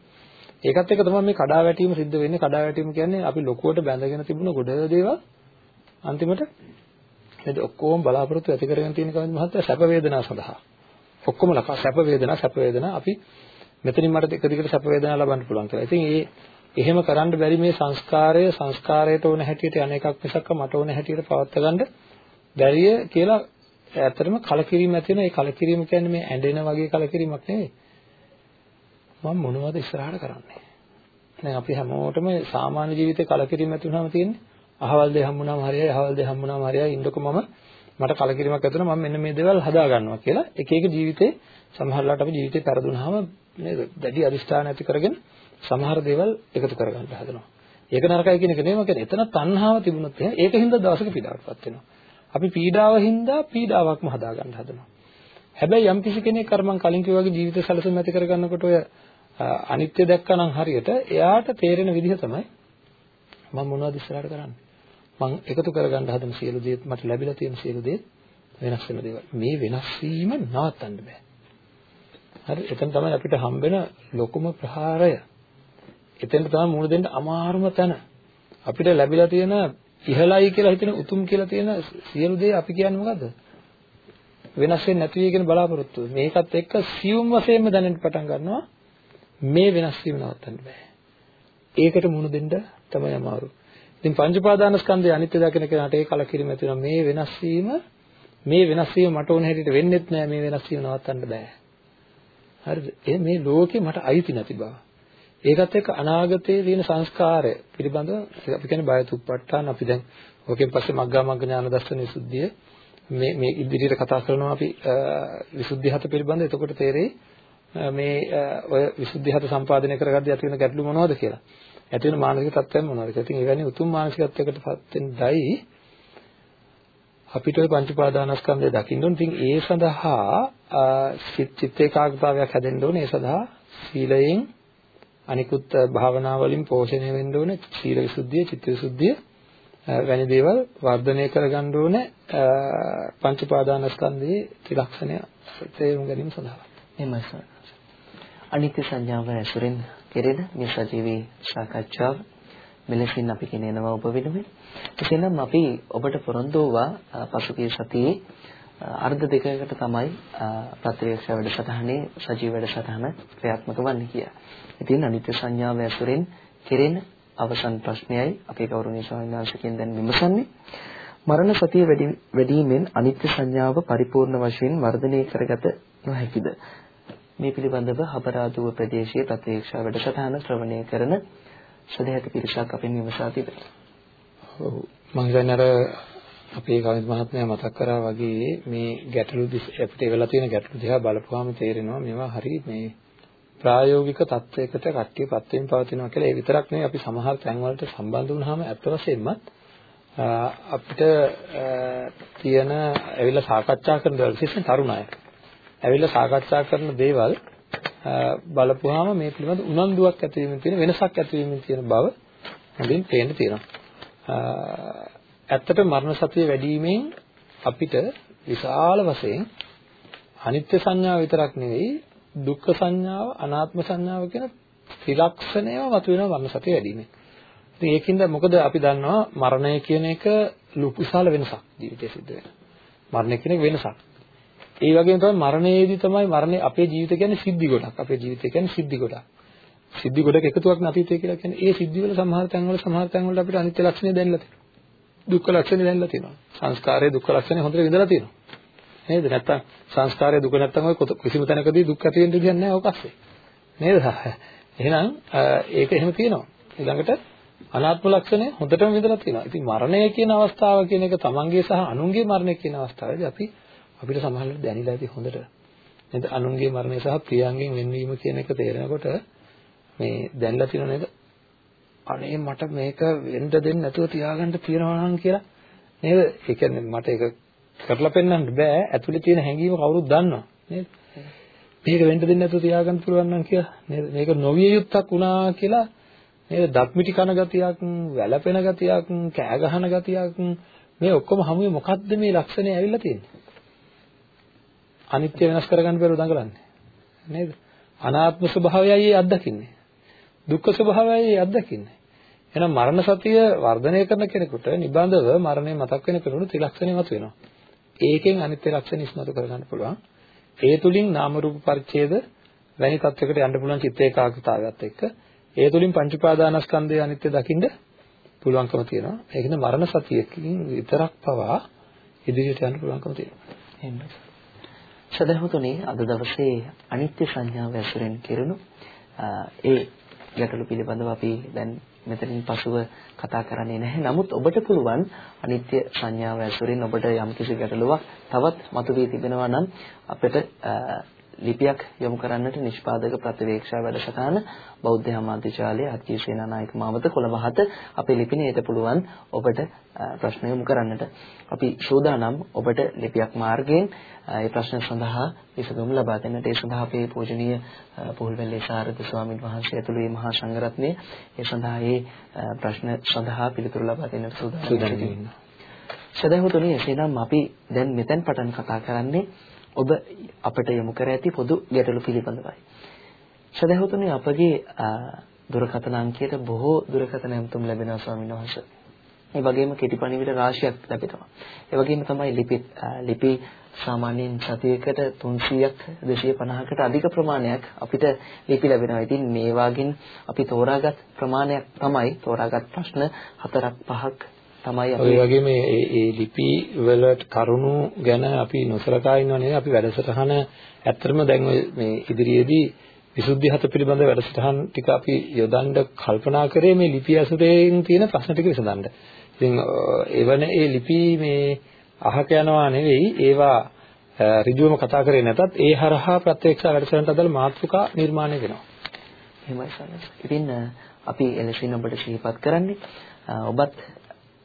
ඒකත් එක්ක තමයි මේ කඩා වැටීම සිද්ධ වෙන්නේ. කඩා වැටීම කියන්නේ අපි ලොකුවට බැඳගෙන තිබුණ ගොඩ දේවල් අන්තිමට නේද ඔක්කොම බලාපොරොත්තු ඇති කරගෙන තියෙන කවද මහත්තයා සැප වේදනා සඳහා. ඔක්කොම ලක සැප වේදනා සැප වේදනා අපි මෙතනින් මට එක දිගට සැප වේදනා ලබන්න පුළුවන් කියලා. ඉතින් ඒ එහෙම කරන්න බැරි මේ සංස්කාරය සංස්කාරයට ඕන හැටියට යන එකක් මිසක් මට ඕන හැටියට පවත්වා ගන්න බැරිය කියලා ඇත්තටම කලකිරීම ඇති වෙන ඒ කලකිරීම කියන්නේ මේ ඇඬෙන වගේ කලකිරීමක් නෙවෙයි. මම මොනවද ඉස්සරහට කරන්නේ? දැන් අපි හැමෝටම සාමාන්‍ය ජීවිතේ කලකිරීම ඇති වුනහම තියෙන්නේ අහවල් දෙය හම්බුනාම හරියයි, අහවල් දෙය හම්බුනාම හරියයි. ඉන්නකො මම මට කලකිරීමක් ඇති වෙනවා මම මෙන්න මේ දේවල් හදා ගන්නවා කියලා එක එක ජීවිතේ සමහරලාට අපි ජීවිතේ පෙරදුනහම නේද දැඩි අදිෂ්ඨාන ඇති කරගෙන සමහර දේවල් එකතු කරගන්න හදනවා. ඒක නරකයි කියන එක නෙමෙයි මම කියන්නේ. එතන තණ්හාව තිබුණොත් එහෙනම් ඒකින්ද දවසක පීඩාවටපත් වෙනවා. අපි පීඩාව හින්දා පීඩාවක්ම හදාගන්න හදනවා. හැබැයි යම් කිසි කෙනෙක් අර මං කලින් කිව්වා වගේ ජීවිත සැලසුම් ඇති කරගන්නකොට ඔය අනිත්‍ය දැක්කනම් හරියට එයාට තේරෙන විදිහ තමයි මම මොනවද ඉස්සරහට කරන්නේ. මං එකතු කරගන්න හදන සියලු දේ මට ලැබිලා තියෙන සියලු දේ වෙනස් වෙන දේවල්. මේ වෙනස් වීම නවත්තන්න බෑ. හරි එතන තමයි අපිට හම්බෙන ලොකුම ප්‍රහාරය. එතෙන් තමයි මුණ දෙන්න අමාරුම තැන. අපිට ලැබිලා තියෙන ඉහළයි කියලා හිතෙන උතුම් කියලා තියෙන සියලු දේ අපි කියන්නේ මොකද්ද? වෙනස් වෙන්නේ නැති වෙයි කියන බලාපොරොත්තුව. මේකත් එක්ක සියුම් වශයෙන්ම දැනෙන්න පටන් ගන්නවා. මේ වෙනස් වීම නවත්තන්න බෑ. ඒකට මුණ දෙන්න තමයි අමාරු. ඉතින් පංච උපාදානස්කන්ධය අනිත්‍ය දකින කෙනාට ඒ කලකිරීම ඇති වෙනවා. මේ වෙනස් වීම මේ වෙනස් වීම මට ඕන හැටියට වෙන්නෙත් නෑ. මේ වෙනස් වීම නවත්තන්න බෑ. හරිද? ඒ මේ ලෝකේ මට අයිති නැති බව. ඒකත් එක්ක අනාගතයේ තියෙන සංස්කාරය පිළිබඳව අපි කියන්නේ බයතුප්පට්ඨාන අපි දැන් ඕකෙන් පස්සේ මග්ගා මග්ග ඥාන දර්ශන විසුද්ධිය මේ මේ ඉදිරියට කතා කරනවා අපි විසුද්ධි හත පිළිබඳව එතකොට තේරෙයි මේ ඔය විසුද්ධි හත සම්පාදනය කරගද්දී ඇති වෙන ගැටලු මොනවද කියලා. ඇති වෙන මානසික තත්ත්වයන් මොනවද කියලා. ඉතින් එවැනි උතුම් මානසිකත්වයකටපත් වෙන්නයි අපිට ওই පංච උපාදානස්කන්ධය දකින්න ඕනේ. ඉතින් ඒ සඳහා චිත්ත ඒකාග්‍රතාවයක් හැදෙන්න ඕනේ. ඒ සඳහා සීලයෙන් අනිකුත් භාවනා වලින් පෝෂණය වෙන්න ඕනේ. සීල විසුද්ධිය, චිත්ත විසුද්ධිය වැනි දේවල් වර්ධනය කරගන්න ඕනේ පංච උපාදානස්කන්ධයේ ත්‍රිලක්ෂණය තේරුම් ගැනීම සඳහා. එහෙමයි සර්. අනිත්‍ය සංඥාව ඇසුරින් කෙරෙන මේ සජීවී සාකච්ඡාව මෙලෙසින් අපි කියනවා ඔබ වෙනුවෙන්. එසේනම් අපි ඔබට පොරොන්දු වූවා පසුගිය සතියේ අර්ධ දෙකකට තමයි ප්‍රත්‍යක්ෂ වැඩසටහනේ සජීව වැඩසටහන ක්‍රියාත්මක වන්නේ කියලා. ඉතින් අනිත්‍ය සංඥාව ඇසුරෙන් කෙරෙන අවසන් ප්‍රශ්නයයි අපේ ගෞරවනීය ස්වාමීන් වහන්සේගෙන් දැන් විමසන්නේ. මරණ සතිය වැඩිවීමෙන් අනිත්‍ය සංඥාව පරිපූර්ණ වශයෙන් වර්ධනය කරගත නොහැකිද? මේ පිළිබඳව හබරාදුව ප්‍රදේශයේ ප්‍රත්‍යක්ෂ වැඩසටහන ශ්‍රවණය කරන සදැහැති පිරිසක් අපෙන් විමසා තිබෙනවා. ඔව්. මම හිතන්නේ අර අපේ කවිත් මහත්මයා මතක් කරා වගේ මේ ගැටලු අපිට වෙලා තියෙන ගැටලු දිහා බලපුවාම තේරෙනවා මේවා හරි මේ ප්‍රායෝගික තත්වයකට කට්ටියපත් වෙමින් පවතිනවා කියලා. ඒ විතරක් නෙවෙයි අපි සමහර තැන්වලට සම්බන්ධ වුණාම ඇත්ත වශයෙන්ම අපිට තියෙන ඇවිල්ලා සාකච්ඡා කරන දේවල් විශේෂයෙන් තරුණ අය. ඇවිල්ලා සාකච්ඡා කරන දේවල් බලපුවාම මේ පිළිබඳ උනන්දුවක් ඇති වීමෙන් තියෙන වෙනසක් ඇති වීමෙන් තියෙන බව හොඳින් පේන්න තියෙනවා. ඇත්තට මරණ සතිය වැඩිවීමෙන් අපිට විශාල වශයෙන් අනිත්‍ය සංඥාව විතරක් නෙවෙයි දුක්ඛ සංඥාව අනාත්ම සංඥාව කියන ත්‍රිලක්ෂණයම මතුවෙනවා මරණ සතිය වැඩිවීමෙන්. ඉතින් ඒකින්ද මොකද අපි දන්නවා මරණය කියන එක විශාල වෙනසක් ජීවිතේ සිද්ධ වෙන. මරණය කියන එක වෙනසක්. ඒ වගේම තමයි මරණයේදී තමයි මරණය අපේ ජීවිතය කියන්නේ සිද්ධි ගොඩක්. අපේ ජීවිතය කියන්නේ සිද්ධි ගොඩක්. සිද්ධි ගොඩක එකතුවක් නැතිතේ කියලා කියන්නේ ඒ සිද්ධි වල සමහර තැන්වල සමහර තැන්වල අපිට අනිත්‍ය ලක්ෂණය දැනලා තියෙනවා. දුක්ඛ ලක්ෂණය දැනලා තියෙනවා. සංස්කාරයේ දුක්ඛ ලක්ෂණය හොඳට විඳලා තියෙනවා. නේද? නැත්තම් සංස්කාරයේ දුක නැත්තම් ඔය කිසිම තැනකදී දුක් ඇති වෙන්න දෙයක් නැහැ ඔක අස්සේ. නේද? එහෙනම් ඒක එහෙම තියෙනවා. ඊළඟට අනාත්ම ලක්ෂණය හොඳටම විඳලා තියෙනවා. ඉතින් මරණය කියන අවස්ථාව කියන එක තමන්ගේ සහ අනුන්ගේ මරණය කියන අවස්ථාවේදී අපි අපිට සමහරවිට දැනিলা ඇති හොඳට. නේද? අනුන්ගේ මරණය සහ ප්‍රියයන්ගෙන් වෙන්වීම කියන එක තේරෙනකොට මේ දැනලා තියෙන නේද? අනේ මට මේක වෙන්න දෙන්නේ නැතුව තියාගන්න තියනවා නම් කියලා නේද? ඒ කියන්නේ මට ඒක කරලා පෙන්වන්න බෑ. ඇතුලේ තියෙන හැඟීම කවුරුත් දන්නවා නේද? මේක වෙන්න දෙන්නේ නැතුව තියාගන්න පුළුවන් නම් කියලා නේද? මේක නොවිය යුත්තක් වුණා කියලා නේද? දත්මිටි කන ගතියක්, වැළපෙන ගතියක්, කෑ ගහන ගතියක් මේ ඔක්කොම හැමුවේ මොකද්ද මේ ලක්ෂණය ඇවිල්ලා තියෙන්නේ? අනිත්‍ය වෙනස් කරගන්න බැරුව දඟලන්නේ නේද? අනාත්ම ස්වභාවයයි ඒ අත්දකින්නේ. දුක්ඛ ස්වභාවයයි අත්දකින්නේ. එහෙනම් මරණ සතිය වර්ධනය කරන කෙනෙකුට නිබඳව මරණය මතක් වෙන කෙනෙකුට ත්‍රිලක්ෂණය මත වෙනවා. ඒකෙන් අනිත්‍ය ලක්ෂණ ඉස්මතු කරගන්න පුළුවන්. ඒ තුලින් නාම රූප පරිච්ඡේද වැනි තත්වයකට යන්න පුළුවන් චිත්ත ඒකාග්‍රතාවයත් එක්ක ඒ තුලින් පංච උපාදානස්කන්ධයේ අනිත්‍ය දකින්න පුළුවන්කම තියෙනවා. ඒකෙන් මරණ සතියකින් විතරක් පවා ඉදිරියට යන්න පුළුවන්කම තියෙනවා. එහෙමයි. සදහතුනේ අද දවසේ අනිත්‍ය සංඥාව ඇසුරෙන් කෙරුණු ඒ ගැටලු පිළිබඳව අපි දැන් මෙතනින් පසුව කතා කරන්නේ නැහැ. නමුත් ඔබට පුළුවන් අනිත්‍ය සංඥාව ඇසුරින් ඔබට යම්කිසි ගැටලුවක් තවත් මතුවී තිබෙනවා නම් අපිට ලිපියක් යොමු කරන්නට නිෂ්පාදක ප්‍රතිවේක්ෂා වැඩසටහන බෞද්ධ අමාත්‍යාලය අත්ජී සේනානායක මාවත කොළඹ හත අපේ ලිපිනයට පුළුවන් ඔබට ප්‍රශ්න යොමු කරන්නට. අපි සූදානම් ඔබට ලිපියක් මාර්ගයෙන් ඒ ප්‍රශ්න සඳහා විසඳුම් ලබා දෙන්නට. ඒ සඳහා අපේ පූජනීය පුහුල්වැල්ලේ සාරද ස්වාමින් වහන්සේ ඇතුළු මේ මහා සංඝරත්නය ඒ සඳහා මේ ප්‍රශ්න සඳහා පිළිතුරු ලබා දෙන්නට සූදානම් වෙනවා. සදහතුනි එසේනම් අපි දැන් මෙතෙන් පටන් කතා කරන්නේ ඔබ අපට යොමු කර ඇති පොදු ගැටලු පිළිබඳවයි. සදහතුනි අපගේ දුරකථන අංකයට බොහෝ දුරකථන ඇමතුම් ලැබෙනවා ස්වාමීන් වහන්සේ. ඒ වගේම කෙටි පණිවිඩ රාශියක් ලැබෙනවා. ඒ වගේම තමයි ලිපි ලිපි සාමාන්‍යයෙන් සතියකට 300ක් 250කට අධික ප්‍රමාණයක් අපිට ලිපි ලැබෙනවා. ඉතින් මේ වාගින් අපි තෝරාගත් ප්‍රමාණයක් තමයි තෝරාගත් ප්‍රශ්න හතරක් පහක් තමයි අපි ඒ වගේම මේ ඒ ලිපි වලට කරුණු ගැන අපි නොසලකා ඉන්නව නෙවෙයි අපි වැඩසටහන ඇත්තටම දැන් මේ ඉදිරියේදී විසුද්ධි හත පිළිබඳ වැඩසටහන් ටික අපි යොදන්න කල්පනා කරේ මේ ලිපි ඇසුරෙන් තියෙන ප්‍රශ්න ටික විසඳන්න. ඉතින් එවන ඒ ලිපි මේ අහක යනවා නෙවෙයි ඒවා ඍජුවම කතා කරේ නැතත් ඒ හරහා ප්‍රත්‍යක්ෂ වැඩසටහනට අදාළ මාතෘකා නිර්මාණය වෙනවා. එහෙමයි සර්. ඉතින් අපි එලෙසින් ඔබට සිහිපත් කරන්නේ ඔබත්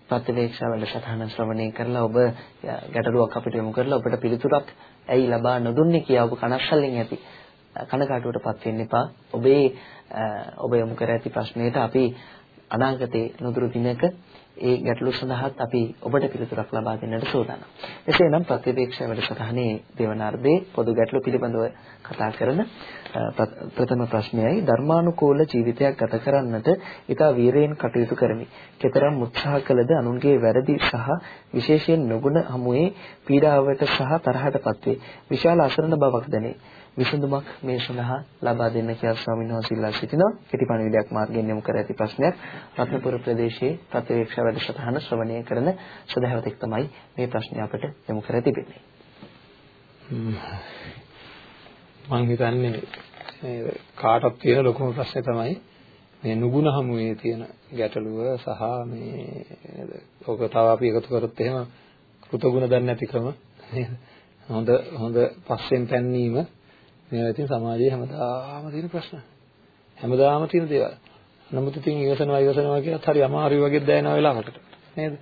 ප්‍රතිවේක්ෂා වැඩසටහන ශ්‍රවණය කරලා ඔබ ගැටලුවක් අපිට යොමු කරලා ඔබට පිළිතුරක් ඇයි ලබා නොදුන්නේ කියලා ඔබ කනස්සල්ලෙන් ඇති කනකාටුවටපත් වෙන්න එපා. ඔබේ ඔබ යොමු කර ඇති ප්‍රශ්නයට අපි අනාගතයේ නුදුරු දිනක ඒ ගැටලු සඳහාත් අපි ඔබට පිළිතුරක් ලබා දෙන්නට සූදානම්. එසේනම් ප්‍රතිවේක්ෂා වැඩසටහනේ දෙවනාර්ධයේ පොදු ගැටලු පිළිබඳව කතා කරන ප්‍රථම ප්‍රශ්නයයි ධර්මානුකූල ජීවිතයක් ගත කරන්නට ඊට වීරයෙන් කටයුතු කරමි. කතරම් උත්සාහ කළද අනුන්ගේ වැරදි සහ විශේෂයෙන් නොගුණ හමුවේ පීඩාවට සහ තරහටපත් වේ. විශාල අසරණ බවක් දැනේ. විසඳුමක් මේ සඳහා ලබා දෙන්න කියලා ස්වාමීන් වහන්සේ ඉල්ලා සිටිනවා. කෙටි පණිවිඩයක් මාර්ගයෙන් යොමු කර ඇති ප්‍රශ්නයක්. රත්නපුර ප්‍රදේශයේ ප්‍රතිවේක්ෂා වැඩසටහන ශ්‍රවණය කරන සදහැවතෙක් තමයි මේ ප්‍රශ්නය අපට යොමු කර තිබෙන්නේ. මම හිතන්නේ කාටත් තියෙන ලොකුම ප්‍රශ්නේ තමයි මේ නුගුණ හමුවේ තියෙන ගැටලුව සහ මේ ඔක තව අපි එකතු කරොත් එහෙම කෘතගුණ දන්නේ නැතිකම හොඳ හොඳ පස්සෙන් පැන්නීම මේවා ඉතින් සමාජයේ හැමදාම තියෙන ප්‍රශ්න. හැමදාම තියෙන දේවල්. නමුත් ඉතින් ඉවසනවා ඉවසනවා කියලාත් හරි අමාරුයි වගේ දැනෙන වෙලාවකට නේද?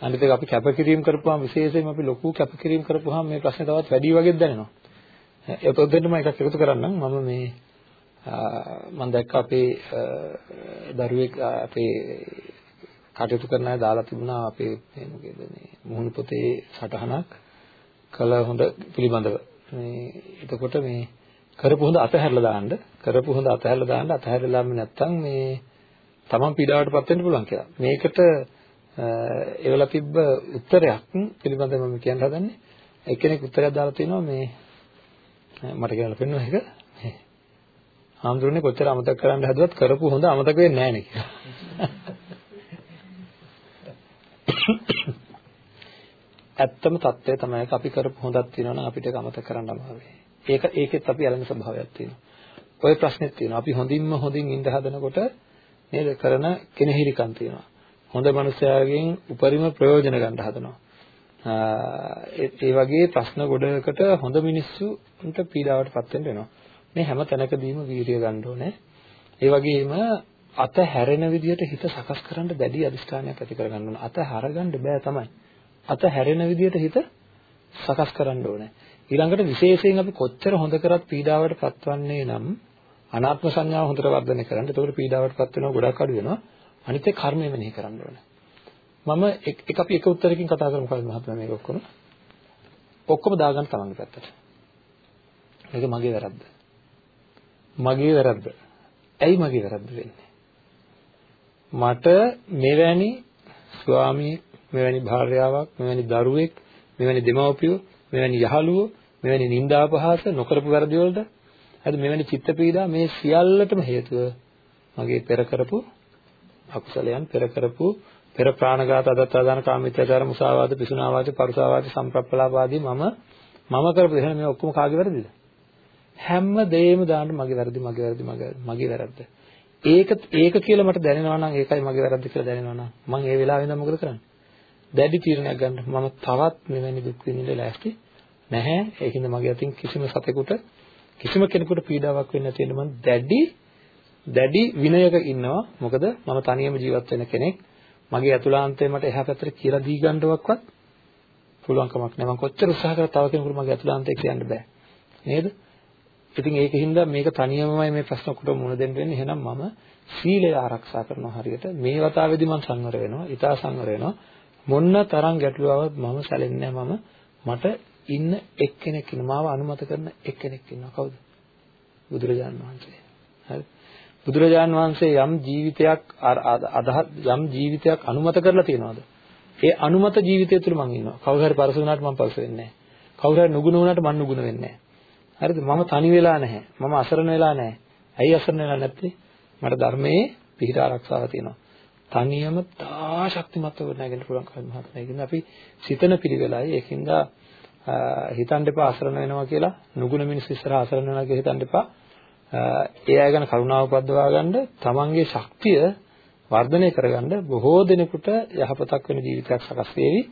අනිත් එක අපි කැපකිරීම කරපුවාම විශේෂයෙන්ම අපි ලොකු කැපකිරීම කරපුවාම මේ ප්‍රශ්නේ තවත් වැඩි වගේ දැනෙනවා. ඒත් දෙන්නම එකක් එකතු කරන්නම් මම මේ මම දැක්ක අපේ දරුවෙක් අපේ කටයුතු කරන අය දාලා තිබුණා අපේ මේ මොකේද මේ මුහුණු පොතේ සටහනක් කළ හොඳ පිළිබඳව මේ එතකොට මේ කරපු හොඳ අතහැරලා දාන්න කරපු හොඳ අතහැරලා දාන්න අතහැරලා නැත්නම් මේ තමන් පීඩාවටපත් වෙන්න පුළුවන් කියලා. මේකට එවලා තිබ්බ උත්තරයක් පිළිබඳව මම කියන්න හදන්නේ. එක්කෙනෙක් උත්තරයක් දාලා තිනවා මේ මට කියලා පෙන්වන එක මේ ආම්දුරනේ කොච්චර අමතක කරන්න හැදුවත් කරපු හොඳ අමතක වෙන්නේ නැහැ නේ කියලා. ඇත්තම தත්ත්වය තමයි අපි කරපු හොඳක් තියෙනවා නම් අපිට ගමත කරන්න අමාරුයි. ඒක ඒකෙත් අපි අලන ස්වභාවයක් තියෙනවා. ওই ප්‍රශ්නෙත් තියෙනවා. අපි හොඳින්ම හොඳින් ඉඳ හදනකොට නේද කරන කෙනෙහිලිකම් තියෙනවා. හොඳ මනුස්සයාගෙන් උපරිම ප්‍රයෝජන ගන්න හදනවා. ඒ වගේ ප්‍රශ්න ගොඩකට හොඳ මිනිස්සුන්ට පීඩාවටපත් වෙන්න වෙනවා. මේ හැම තැනකදීම වීරිය ගන්න ඕනේ. ඒ වගේම අත හැරෙන විදියට හිත සකස් කරන්න දැඩි අදිෂ්ඨානයක් ඇති කරගන්න ඕන. අත හරගන්න බෑ තමයි. අත හැරෙන විදියට හිත සකස් කරන්න ඕනේ. ඊළඟට විශේෂයෙන් අපි කොච්චර හොඳ කරත් පීඩාවට පත්වන්නේ නම් අනාත්ම සංඥාව හොඳට වර්ධනය කරන්න. එතකොට පීඩාවට පත් වෙනවා ගොඩක් අඩු වෙනවා. අනිත් ඒ කර්මය මෙනෙහි කරන්න ඕනේ. මම එක අපි එක උත්තරකින් කතා කරමු කවුද මහත්මයා මේක ඔක්කොම. ඔක්කොම දාගන්න තමන්ගේ පැත්තට. මේක මගේ වැරද්ද. මගේ වැරද්ද. ඇයි මගේ වැරද්ද වෙන්නේ? මට මෙවැනි ස්වාමී මෙවැනි භාර්යාවක් මෙවැනි දරුවෙක් මෙවැනි දෙමව්පියෝ මෙවැනි යහළුවෝ මෙවැනි නිന്ദාපහාස නොකරපු වැරදි වලට හරි මෙවැනි චිත්ත පීඩා මේ සියල්ලටම හේතුව මගේ පෙර කරපු අකුසලයන් පෙර කරපු පෙර ප්‍රාණඝාත අදත්තාදාන කාමීත්‍යාචාර මුසාවාද පිසුනාවාද පරුසාවාද සම්ප්‍රප්පලාවාදී මම මම කරපු දේ මේ ඔක්කොම කාගේ වැරදිද? හැම දෙයක්ම දාන්න මගේ වැරදි මගේ වැරදි මගේ වැරද්ද. ඒක ඒක කියලා මට දැනෙනවා නම් ඒකයි මගේ වැරද්ද කියලා දැනෙනවා නම් මම ඒ වෙලාවෙ ඉඳන් මොකද කරන්නේ? දැඩි තීරණයක් ගන්න. මම තවත් මෙවැනි දුක් විඳින්න ලෑස්ති නැහැ. ඒකින්ද මගේ අතින් කිසිම සතෙකුට කිසිම කෙනෙකුට පීඩාවක් වෙන්නේ නැති වෙන මම දැඩි දැඩි විනයක ඉන්නවා. මොකද මම තනියම ජීවත් වෙන කෙනෙක්. මගේ අතුලාන්තය මට එහා පැත්තට කියලා දී ගන්නවක්වත් පුළුවන් කමක් නැහැ. මම කොච්චර උත්සාහ කරත් තව කෙනෙකුට මගේ අතුලාන්තය කියන්න බෑ. නේද? ඉතින් ඒකින්ද මේක තනියමමයි මේ ප්‍රශ්න කොට මුහුණ දෙන්න වෙන්නේ. එහෙනම් මම සීලය ආරක්ෂා කරනවා හරියට. මේ වතාවේදී මම සංවර වෙනවා. ඊටා සංවර වෙනවා. මොන්න තරම් ගැටලුවක් මම සැලෙන්නේ මම මට ඉන්න එක්කෙනෙක් ඉන්න මාව අනුමත කරන එක්කෙනෙක් ඉන්නවා. කවුද? බුදුරජාණන් වහන්සේ. හරි. බුදුරජාන් වහන්සේ යම් ජීවිතයක් අදහස් යම් ජීවිතයක් අනුමත කරලා තියනවාද? ඒ අනුමත ජීවිතය තුළ මම ඉන්නවා. කවුරු හරි පරස වුණාට මම පරස වෙන්නේ නැහැ. කවුරු හරි නුගුණ වුණාට මම නුගුණ වෙන්නේ නැහැ. හරිද? මම තනි වෙලා නැහැ. මම අසරණ වෙලා නැහැ. ඇයි අසරණ වෙලා නැත්තේ? මට ධර්මයේ පිහිට ආරක්ෂාව තියෙනවා. තනියම තා ශක්තිමත්ව නැගෙන්න පුළුවන් කම මහත්මයා. ඒකින්ද අපි සිතන පිළිවෙලයි. ඒකින්ද හිතන්න එපා අසරණ වෙනවා කියලා නුගුණ මිනිස්සු ඉස්සරහ අසරණ වෙනවා කියලා හිතන්න එපා. ඒ අය ගැන කරුණාව උපද්දවා ගන්න තමන්ගේ ශක්තිය වර්ධනය කරගන්න බොහෝ දෙනෙකුට යහපතක් වෙන ජීවිතයක් සකස් වේවි.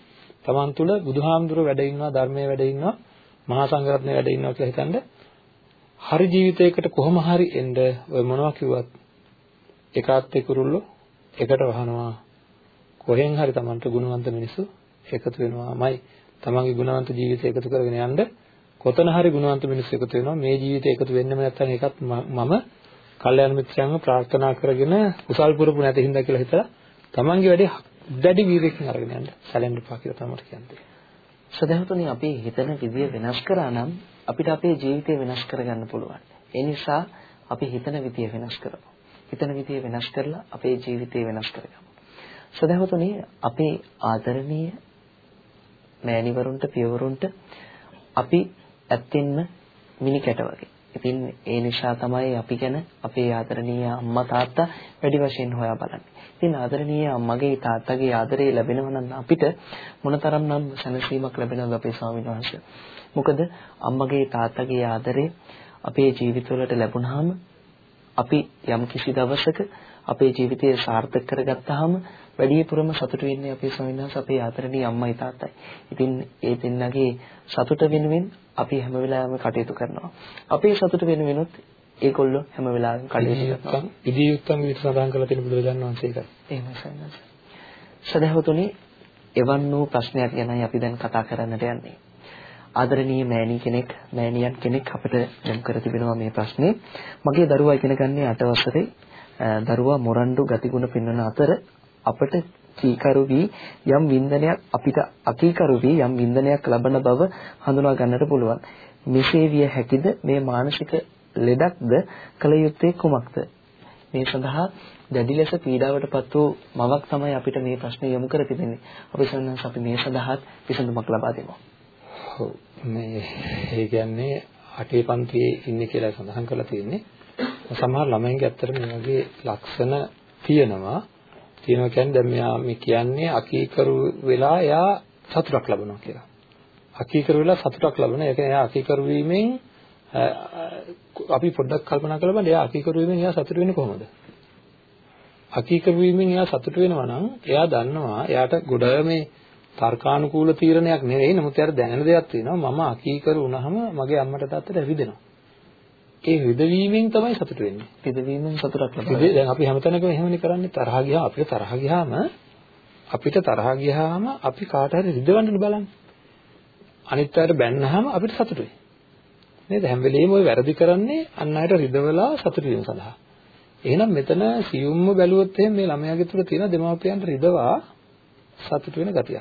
තමන් තුළ බුදුහාමුදුර වැඩ ඉන්නවා ධර්මයේ වැඩ ඉන්නවා මහා සංඝරත්නය වැඩ ඉන්නවා කියලා හිතනද හරි ජීවිතයකට කොහොම හරි එන්න ඔය මොනවා කිව්වත් එකාත් එකුරුල්ලෝ එකට වහනවා කොහෙන් හරි තමන්ට ගුණවන්ත මිනිස්සු එකතු වෙනවාමයි තමන්ගේ ගුණවන්ත ජීවිතය එකතු කරගෙන යන්න කොතන හරි ගුණවන්ත මිනිස්සු එකතු වෙනවා මේ ජීවිතේ එකතු වෙන්නෙම නැත්නම් ඒකත් මම කල්යාණ මිත්‍රයන්ව ප්‍රාර්ථනා කරගෙන කුසල් පුරපු නැති හින්දා කියලා හිතලා තමන්ගේ වැඩේ දැඩි වීර්යයෙන් අරගෙන යන්න සැලෙන්න එපා කියලා තමයි කියන්නේ. සදහතුනි අපි හිතන විදිය වෙනස් කරා නම් අපිට අපේ ජීවිතය වෙනස් කරගන්න පුළුවන්. ඒ නිසා අපි හිතන විදිය වෙනස් කරමු. හිතන විදිය වෙනස් කරලා අපේ ජීවිතය වෙනස් කරගමු. සදහතුනි අපේ ආදරණීය මෑණිවරුන්ට පියවරුන්ට අපි ඇත්තෙන්ම මිනි කැට වගේ. ඉතින් ඒ නිසා තමයි අපි ගැන අපේ ආදරණීය අම්මා තාත්තා වැඩි වශයෙන් හොයා බලන්නේ. ඉතින් ආදරණීය අම්මගේ තාත්තගේ ආදරය ලැබෙනවා නම් අපිට මොනතරම්නම් සැනසීමක් ලැබෙනවද අපේ ස්වාමීන් වහන්සේ. මොකද අම්මගේ තාත්තගේ ආදරය අපේ ජීවිතවලට ලැබුණාම අපි යම් කිසි දවසක අපේ ජීවිතය සාර්ථක කරගත්තාම වැඩිපුරම සතුටු වෙන්නේ අපේ ස්වාමීන් වහන්සේ අපේ ආදරණීය අම්මයි තාත්තයි. ඉතින් ඒ දෙන්නගේ සතුට වෙනුවෙන් අපි හැම වෙලාවෙම කටයුතු කරනවා. අපේ සතුට වෙනුවෙනුත් ඒගොල්ලෝ හැම වෙලාවෙම කටයුතු කරනවා. ඉදියුක්තම් විදිහට සඳහන් කරලා තියෙන බුදුරජාණන් වහන්සේ ඒකයි. එහෙමයි සයන්ස්. සදහවතුනි එවන් වූ ප්‍රශ්නයක් ගැනයි අපි දැන් කතා කරන්නට යන්නේ. ආදරණීය මෑණී කෙනෙක් මෑණියන් කෙනෙක් අපිට යොමු කර තිබෙනවා මේ ප්‍රශ්නේ. මගේ දරුවා ඉගෙන ගන්නේ 8 වසරේ. දරුවා මොරණ්ඩු ගතිගුණ පෙන්වන අතර අපට කීකරු වී යම් වින්දනයක් අපිට අකීකරු වී යම් වින්දනයක් ලබන බව හඳුනා ගන්නට පුළුවන්. මෙසේ විය හැකිද මේ මානසික ලෙඩක්ද කල යුත්තේ කුමක්ද? මේ සඳහා දැඩි ලෙස පීඩාවටපත් වූ මවක් තමයි අපිට මේ ප්‍රශ්නේ යොමු කර තිබෙන්නේ. අපි සන්නස් අපි මේ සඳහා විසඳුමක් ලබා දෙමු. ඔව් මේ ඒ කියන්නේ අටේ පන්තියේ ඉන්නේ කියලා සඳහන් කරලා තියෙන්නේ. සමහර ළමයින්ගේ ඇත්තට මේ වගේ ලක්ෂණ තියෙනවා. තියෙනවා කියන්නේ දැන් මෙයා මේ කියන්නේ අකීකරු වෙලා එයා සතුටක් ලබනවා කියලා. අකීකරු වෙලා සතුටක් ලබන. ඒ කියන්නේ එයා අකීකරු වීමෙන් අපි පොඩ්ඩක් කල්පනා කරලා බලන්න එයා අකීකරු වීමෙන් එයා සතුට වෙන්නේ කොහොමද? අකීකරු වීමෙන් එයා සතුට වෙනවා නම් එයා දන්නවා එයාට ගොඩ මේ තර්කානුකූල තීරණයක් නෙවෙයි නමුත් එයාට දැනෙන දෙයක් තියෙනවා මම අකීකරු වුණාම මගේ අම්මට තාත්තට රිදෙනවා. ඒ රිදවීමෙන් තමයි සතුට වෙන්නේ. රිදවීමෙන් සතුටක් ලබනවා. දැන් අපි හැමතැනකම එහෙමනේ කරන්නේ තරහ ගියා අපිට තරහ ගියාම අපිට තරහ ගියාම අපි කාට හරි රිදවන්න බලන්නේ. අනිත් අයට බැන්නාම අපිට සතුටුයි. නේද? හැම වෙලෙම ওই වැරදි කරන්නේ අන් අයට රිදවලා සතුටු වීම සඳහා. එහෙනම් මෙතන සියුම්ම බැලුවොත් එහෙනම් මේ ළමයාගේ තුල තියෙන දෙමාපියන්ට රිදවා සතුටු වෙන ගතිය.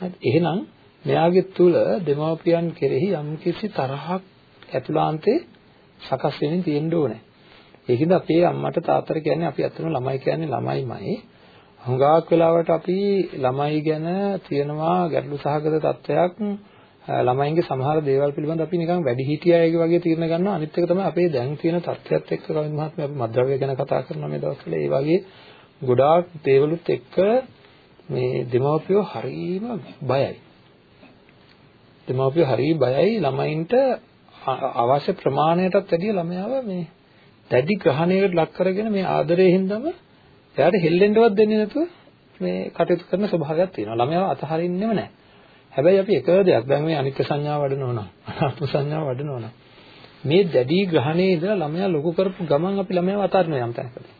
හරි. එහෙනම් මෙයාගේ තුල දෙමාපියන් කෙරෙහි යම්කිසි තරහක් ඇතුළාන්තේ සකස් වෙමින් තියෙන්න ඕනේ. ඒකින්ද අපේ අම්මට තාත්තට කියන්නේ අපි අතන ළමයි කියන්නේ ළමයිමයි. හුඟක් වෙලාවට අපි ළමයි ගැන තියනවා ගැටලු සහගත තත්ත්වයක් ළමයින්ගේ සමහර දේවල් පිළිබඳ අපි නිකන් වැඩි හිටියයගේ වගේ තීරණ ගන්නවා අනිත් එක තමයි අපේ දැන් තියෙන තත්ත්වයක් එක්ක කවින් මහත්මයා අපි මද්ද්‍රව්‍ය ගැන කතා කරනවා මේ දවස්වල ඒ වගේ ගොඩාක් දේවලුත් එක්ක මේ දෙමව්පියෝ හරීම බයයි දෙමව්පියෝ හරි බයයි ළමයින්ට අවශ්‍ය ප්‍රමාණයටත් වැඩිය ළමයාව මේ දැඩි ග්‍රහණයකට ලක් කරගෙන මේ ආදරයෙන් හින්දාම එයාට හෙල්ලෙන්නවත් දෙන්නේ නැතුව මේ කටයුතු කරන ස්වභාවයක් තියෙනවා. ළමයාව අතහරින්නෙම නැහැ. හැබැයි අපි එක දෙයක් දැන් මේ අනිත්‍ය සංඥාව වඩනවා නම් අනාත්ම සංඥාව වඩනවා නම් මේ දැඩි ග්‍රහණයේ ඉඳලා ළමයා ලොකු කරපු ගමන් අපි ළමයාව අතහරිනවා යම් තැනකදී.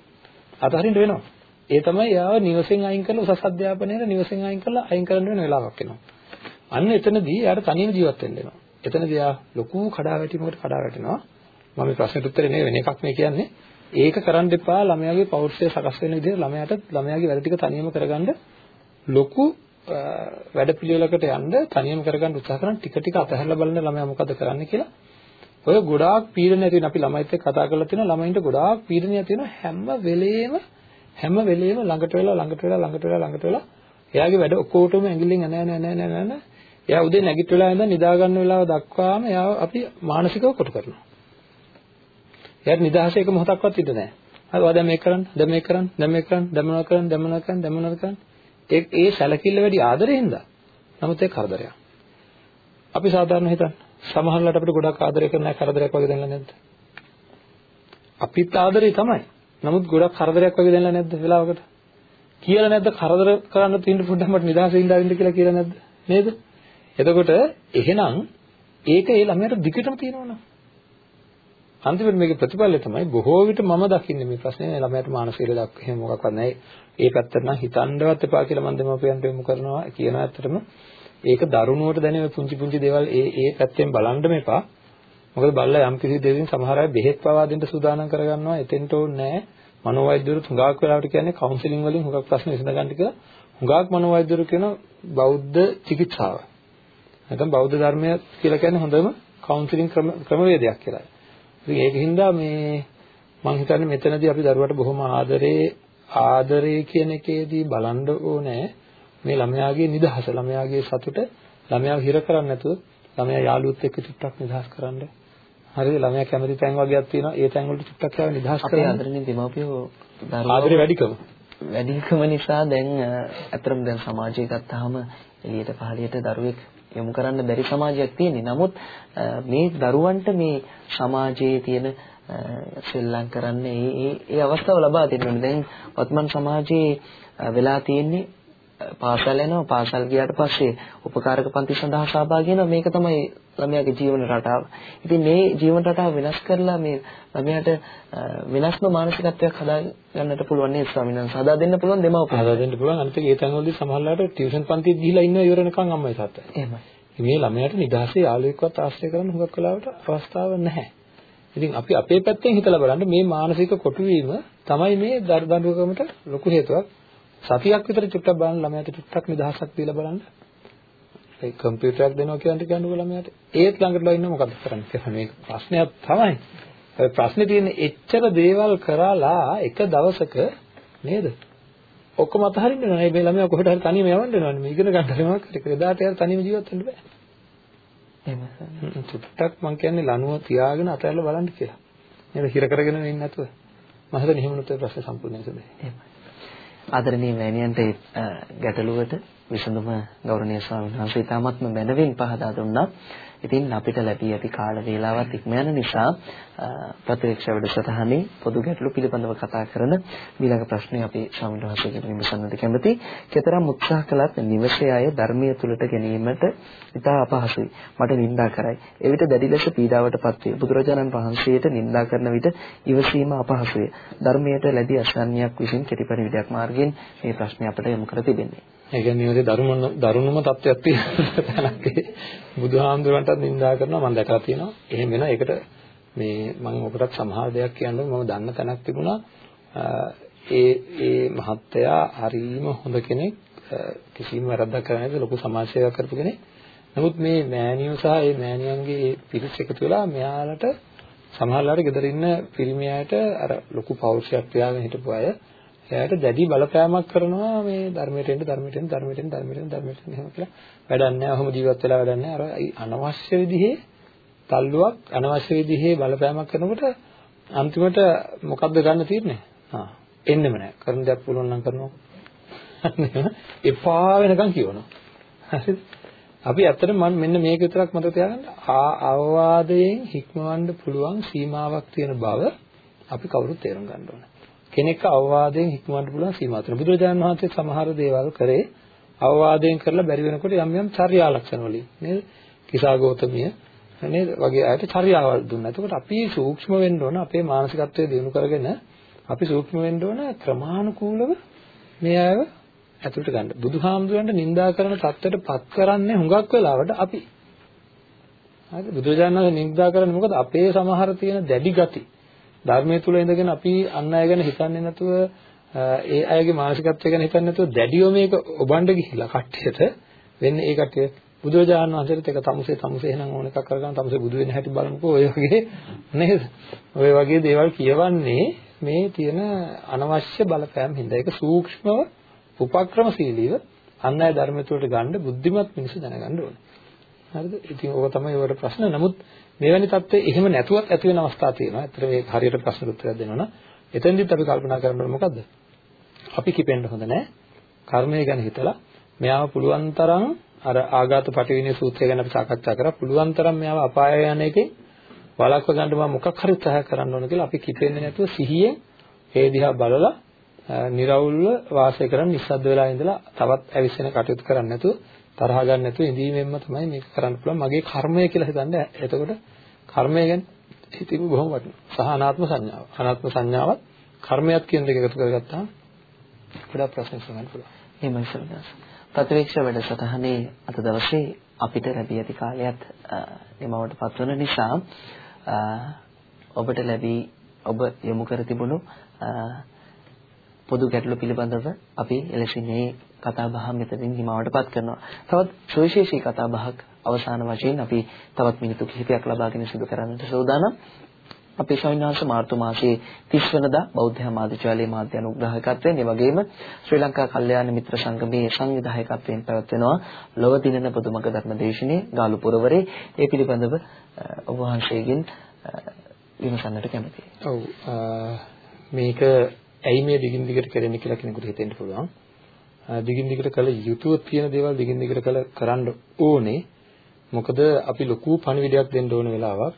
අතහරින්න වෙනවා. ඒ තමයි යාව නිවසෙන් අයින් කරලා උසස් අධ්‍යාපනයේ නිවසෙන් අයින් කරලා අයින් කරන්න වෙන වෙලාවක් එනවා. අන්න එතනදී යාට තනියම ජීවත් වෙන්න වෙනවා. එතනදී යා ලොකු කඩාවැටීමකට කඩා වැටෙනවා. මම මේ ප්‍රශ්නෙට උත්තරේ නෙවෙයි වෙන එකක් මේ කියන්නේ. ඒක කරන්න එපා ළමයාගේ පෞරුෂය සකස් වෙන විදිහට ළමයාට ළමයාගේ වැඩ ටික තනියම කරගන්න ලොකු වැඩපිළිවෙලකට යන්න තනියම කරගන්න උත්සාහ කරන් ටික ටික අතහැරලා බලන්න ළමයා මොකද කරන්නේ කියලා ඔය ගොඩාක් පීඩනය තියෙන අපි ළමයිත් එක්ක කතා කරලා තියෙනවා ළමයින්ට ගොඩාක් පීඩනය තියෙනවා හැම වෙලේම හැම වෙලේම ළඟට වෙලා ළඟට වෙලා ළඟට වෙලා ළඟට වෙලා එයාගේ වැඩ ඔක්කොටම ඇඟිල්ලෙන් නෑ නෑ නෑ නෑ නෑ එයා උදේ නැගිටලා ඉඳන් නිදා ගන්න වෙලාව දක්වාම එයාව අපි මානසිකව කොටු කරනවා. එයාට නිදහස එක මොහොතක්වත් ඉඳ නැහැ. හරි ඔයා දැන් මේක කරන්න, දැන් මේක කරන්න, දැන් මේක කරන්න, දැන් මොනවද කරන්න, දැන් මොනවද කරන්න, දැන් මොනවද කරන්න. ඒ ඒ සැලකිල්ල වැඩි ආදරෙන් දා. නමුත් ඒක කරදරයක්. අපි සාමාන්‍යයෙන් හිතන්නේ සමහරවිට අපිට ගොඩක් ආදරය කරන අය කරදරයක් වගේ දැනලා නැද්ද? අපිත් ආදරේ තමයි. නමුත් ගොඩක් කරදරයක් වගේ දැනලා නැද්ද වෙලාවකට? කියලා නැද්ද කරදර කරන්න තියෙන පොඩ්ඩක් මට නිදහසේ ඉඳලා ඉන්න කියලා කියලා නැද්ද? නේද? එතකොට එහෙනම් ඒක ඒ ළමයාට දිගටම තියෙනවනේ. අන්තිමට මේකේ ප්‍රතිඵලය තමයි බොහෝ විට මම දකින්නේ මේ ප්‍රශ්නේ ළමයාට මානසික ලෙඩක් එහෙම මොකක්වත් නැහැ. ඒ පැත්තට නම් හිතන්නවත් එපා කියලා මම දෙමාපියන්ට යොමු කරනවා කියනවා ඇත්තටම. ඒක දරුණුවට දැනෙන පුංචි පුංචි දේවල් ඒ ඒ පැත්තෙන් බලන්න මේපා. මොකද බල්ලා යම් කිසි දෙයකින් සමහර අය බෙහෙත් පවා දෙන්න සූදානම් කරගන්නවා. එතෙන්ට ඕනේ නැහැ. මනෝවෛද්‍යවරු තුඟාක් වෙලාවට කියන්නේ කවුන්සලින් වලින් හුඟක් ප්‍රශ්න විසඳගන්න කියලා. හුඟක් මනෝවෛද්‍යවරු කියන බෞද්ධ චිකිත්සාව. නැත්නම් බෞද්ධ ධර්මය කියලා කියන්නේ හොඳම කවුන්සලින් ක්‍රමවේදයක් කියලා. ඉතින් ඒකින්ද මේ මම හිතන්නේ මෙතනදී අපි දරුවට බොහොම ආදරේ ආදරේ කියන එකේදී බලන්න ඕනේ මේ ළමයාගේ නිදහස ළමයාගේ සතුට. ළමයාව හිර කරන්නේ නැතුව ළමයා යාළුවොත් එක්ක චුට්ටක් නිදහස් කරන්න. හරිද ළමයා කැමති තැන් වගේක් තියෙනවා. ඒ තැන් වලට චුට්ටක් යාව නිදහස් කරන්න. අපේ ආදරණීය දෙමව්පියෝ ආදරේ වැඩිකම. වැඩිකම නිසා දැන් අතරම දැන් සමාජය ගත්තාම එළියට පහළියට දරුවෙක් යොමු කරන්න බැරි සමාජයක් තියෙන්නේ. නමුත් මේ දරුවන්ට මේ සමාජයේ තියෙන සෙල්ලම් කරන්න ඒ ඒ ඒ අවස්ථාව ලබා දෙන්න ඕනේ. දැන් වත්මන් සමාජයේ වෙලා තියෙන්නේ පාසල් යනවා පාසල් ගියාට පස්සේ උපකාරක පන්ති සඳහා සහභාගී වෙනවා මේක තමයි ළමයාගේ ජීවන රටාව. ඉතින් මේ ජීවන රටාව වෙනස් කරලා මේ ළමයාට වෙනස්ම මානසිකත්වයක් හදා ගන්නට පුළුවන් නේද ස්වාමීන් වහන්සේ? හදා දෙන්න පුළුවන් දෙමව්පියන්. හදා දෙන්න පුළුවන්. අනිත් ඒ තැන්වලදී සමහරවිට ටියුෂන් පන්තිත් ගිහිලා ඉන්න ඉවරනකම් අම්මයි තාත්තයි. එහෙමයි. මේ ළමයාට නිදහසේ යාළුවෙක්වත් ආශ්‍රය කරන්න හුඟක් වෙලාවට අවස්ථාවක් නැහැ. ඉතින් අපි අපේ පැත්තෙන් හිතලා බලන්න මේ මානසික කොටුවීම තමයි මේ දරුදඬුවකමට ලොකු හේතුවක්. සතියක් විතර චුට්ටක් බලන්න ළමයාට චුට්ටක් නිදහසක් දීලා බලන්න. ඒ කම්පියුටරයක් දෙනවා කියන්ට කියන්නකො ළමයාට. ඒත් ළඟටලා ඉන්න මොකද කරන්නේ කියලා මේක ප්‍රශ්නයක් තමයි. ප්‍රශ්නේ තියෙන්නේ එච්චර දේවල් කරලා එක දවසක නේද? ඔක්කොම අතහරින්න වෙනවා. මේ ළමයා කොහෙට හරි තනියම යවන්න වෙනවනේ. මේ ඉගෙන ගන්න හරි මොකක් හරි. එදාට යාර තනියම ජීවත් වෙන්න බෑ. එහෙම. චුට්ටක් මං කියන්නේ ලනුව තියාගෙන අතහැරලා බලන්න කියලා. නේද? හිර කරගෙන ඉන්නේ නැතුව. මම හිතන්නේ එහෙමනොත් ඒ ප්‍රශ්නේ සම්පූර්ණ වෙන්නේ. එහෙමයි. ආදරණීය මෑණියන්ට ගැටලුවට විසඳුම ගෞරවනීය ස්වාමීන් වහන්සේ ඉතාමත්ම මැනවින් පහදා දුන්නා. ඉතින් අපිට ලැබී ඇති කාල වේලාවත් ඉක්ම යන නිසා ප්‍රතික්ෂ වැඩසටහනේ පොදු ගැටලු පිළිබඳව කතා කරන ඊළඟ ප්‍රශ්නේ අපි ස්වාමීන් වහන්සේගෙන් විමසන්නට කැමති. කතරම් උත්සාහ කළත් නිවසේ අය ධර්මීය තුලට ගැනීමට ඉතා අපහසුයි. මට නිඳා කරයි. එවිට දැඩි ලෙස පීඩාවටපත් වේ. බුදුරජාණන් වහන්සේට නිඳා කරන විට ඉවසීම අපහසුය. ධර්මයට ලැබී අසන්නියක් විසින් කෙටිපරිවිඩයක් මාර්ගයෙන් මේ ප්‍රශ්නේ අපට යොමු කර තිබෙන්නේ. ඒ කියන්නේ මේ දරුණුම දරුණුම තත්ත්වයක් තියෙන තැනක් බුදුහාමුදුරන්ටත් නිඳා කරනවා මම දැකලා තියෙනවා. එහෙම වෙනවා. ඒකට මේ මම ඔබටත් සමහර දෙයක් කියන්න මම දන්න තැනක් තිබුණා. ඒ ඒ මහත්තයා හරීම හොඳ කෙනෙක්. කිසිම වැරද්දක් කරන්නේ නැති ලොකු සමාජ සේවයක් කරපු කෙනෙක්. නමුත් මේ මෑණියෝ සහ ඒ මෑණියන්ගේ පිරිස එකතු වෙලා මෙයාලට සමහරලාට ගෙදර ඉන්න පිරිමියාට අර ලොකු පෞරුෂයක් තියාගෙන හිටපු අය එයාට දැඩි බලපෑමක් කරනවා මේ ධර්මයට එන්න ධර්මයට එන්න ධර්මයට එන්න ධර්මයට එන්න ධර්මයට එන්න එහෙම කියලා වැඩක් නැහැ. ඔහොම ජීවත් වෙලා වැඩක් නැහැ. අර අනවශ්‍ය විදිහේ තල්ලුවක් අනවශ්‍ය විදිහේ බලපෑමක් කරනකොට අන්තිමට මොකද්ද ගන්න තියෙන්නේ? ආ එන්නෙම නැහැ. කරන දේක් පුළුවන් නම් කරනවා. එපා වෙනකන් කියවනවා. හරිද? අපි ඇත්තටම මම මෙන්න මේක විතරක් මතක තියාගන්න අවවාදයෙන් හික්මවන්න පුළුවන් සීමාවක් තියෙන බව අපි කවුරුත් තේරුම් ගන්න ඕනේ. කෙනෙක් අවවාදයෙන් හික්මවන්න පුළුවන් සීමා තුන. බුදුරජාණන් වහන්සේ සමහර දේවල් කරේ අවවාදයෙන් කරලා බැරි වෙනකොට යම් යම් චර්යා ලක්ෂණ වලින් නේද? කිසాగෞතමිය නේද? වගේ අයට චර්යාවල් දුන්නා. එතකොට අපි සූක්ෂම වෙන්න ඕන අපේ මානසිකත්වය දියුණු කරගෙන අපි සූක්ෂම වෙන්න ඕන ක්‍රමානුකූලව මේ අයව ඇතුළට ගන්න. බුදුහාමුදුරන්ට නිඳා කරන தත්ත්වයට පත් කරන්නේ හුඟක් වෙලාවට අපි. හරිද? බුදුරජාණන් වහන්සේ නිඳා කරන්නේ මොකද? අපේ සමහර තියෙන දැඩි ගති. ධර්මයේ තුල ඉඳගෙන අපි අන් අය ගැන හිතන්නේ නැතුව ඒ අයගේ මානසිකත්වය ගැන හිතන්නේ නැතුව දැඩිව මේක ඔබණ්ඩ ගිහිලා කට්ටියට වෙන්නේ ඒ කට්ටිය බුදුරජාණන් වහන්සේට එක තමුසේ තමුසේ එහෙනම් ඕන එකක් කරගන්න තමුසේ බුදු වෙන හැටි බලමුකෝ ඔය වගේ නේද? ඔය වගේ දේවල් කියවන්නේ මේ තියෙන අනවශ්‍ය බලපෑම් හින්දා ඒක සූක්ෂමව උපක්‍රමශීලීව අන් අය ධර්මය තුළට ගන්න බුද්ධිමත් මිනිස්සු දැනගන්න ඕනේ. හරිද? ඉතින් ඕක තමයි වල ප්‍රශ්න. නමුත් මෙවැනි தත්ත්වෙ එහෙම නැතුවත් ඇති වෙන අවස්ථා තියෙනවා. ඇත්තට මේ හරියට ප්‍රශ්න උත්තරයක් දෙනවනම් එතෙන්දිත් අපි කල්පනා කරන්න ඕනේ මොකද්ද? අපි කිපෙන්න හොඳ නැහැ. කර්මය ගැන හිතලා මෙයාව පුළුවන් තරම් අර ආඝාත පටිවිණේ සූත්‍රය ගැන අපි සාකච්ඡා කරා. පුළුවන් තරම් මෙයාව අපාය යන එකෙන් වළක්ව ගන්න මම මොකක් හරි උත්සාහ කරන්න ඕන කියලා අපි කිපෙන්නේ නැතුව සිහියෙන් ඒ දිහා බලලා निराවුල්ව වාසය කරන් නිස්සද්ද වෙලා ඉඳලා තවත් ඇවිස්සෙන කටයුතු කරන්නේ නැතුව තරහ ගන්න නැතුව ඉඳීමෙන්ම තමයි මේක කරන්න පුළුවන්. මගේ කර්මය කියලා හිතන්න. එතකොට කර්මය ගැන හිතීම බොහොම වටිනවා. සහ අනාත්ම සංඥාව. අනාත්ම සංඥාවත් කර්මයක් කියන දෙක එකතු කරගත්තාම ගොඩක් ප්‍රශ්න විසඳන්න පුළුවන්. එහෙමයි සරදාස්. ප්‍රතිවේක්ෂ වැඩසටහනේ අද දවසේ අපිට ලැබී ඇති කාලයත් නිමවට පත්වන නිසා ඔබට ලැබී ඔබ යොමු කර තිබුණු පොදු ගැටලු පිළිබඳව අපි එලෙසින් මේ කතා බහ මෙතනින් නිමවටපත් කරනවා. තවත් සුවිශේෂී කතා බහක් අවසාන වශයෙන් අපි තවත් මිනිත්තු කිහිපයක් ලබාගෙන සිදු කරන්නට සූදානම්. අපේ ශාවින්වංශ මාර්තු මාසයේ 30 වෙනිදා බෞද්ධ ආමාත්‍යාලයේ මාධ්‍ය අනුග්‍රහකත්වයෙන් ඒ වගේම ශ්‍රී ලංකා කල්යාණ මිත්‍ර සංගමයේ සංවිධායකත්වයෙන් පැවැත්වෙනවා ලොව දිනන පුදුමක ධර්ම දේශනේ ගාලු පුරවරේ ඒ පිළිබඳව ඔබ වහන්සේගෙන් විමසන්නට කැමතියි. ඔව් මේක ඇයි මේ දිගින් දිගට කරන්නේ කියලා කෙනෙකුට හිතෙන්න පුළුවන්. දිගින් දිගට කළ යුතුව තියෙන දේවල් දිගින් දිගට කළ කරන්න ඕනේ. මොකද අපි ලොකු පණිවිඩයක් දෙන්න ඕන වෙලාවක්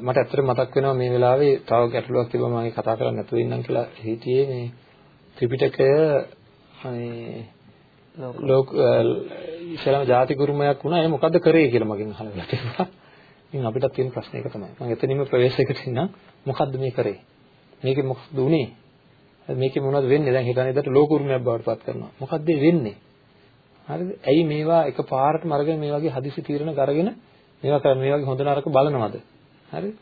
මට ඇත්තට මතක් වෙනවා මේ වෙලාවේ තව ගැටලුවක් තිබුණා මම කතා කරන්න නැතුව ඉන්නම් කියලා හිතියේ මේ ත්‍රිපිටකය මේ ලෝක ඉස්ලාම ජාති ගුරුමයක් වුණා ඒ මොකද්ද කරේ කියලා මගෙන් අහලා තිබුණා. ඉතින් අපිට තියෙන ප්‍රශ්න ඒක තමයි. මම එතනින්ම ප්‍රවේශයකට ඉන්නම් මොකද්ද මේ කරේ? මේකේ මොකක්ද උනේ? මේකේ මොනවද වෙන්නේ? දැන් හිතන්නේ ඒකට ලෝක උරුමයක් බවට පත් කරනවා. මොකද්ද වෙන්නේ? හරිද? ඇයි මේවා එකපාරටම අරගෙන මේ වගේ හදිසි තීරණ අරගෙන මේවා කරන මේ වගේ හොඳ නරක බලනවද? හරිද?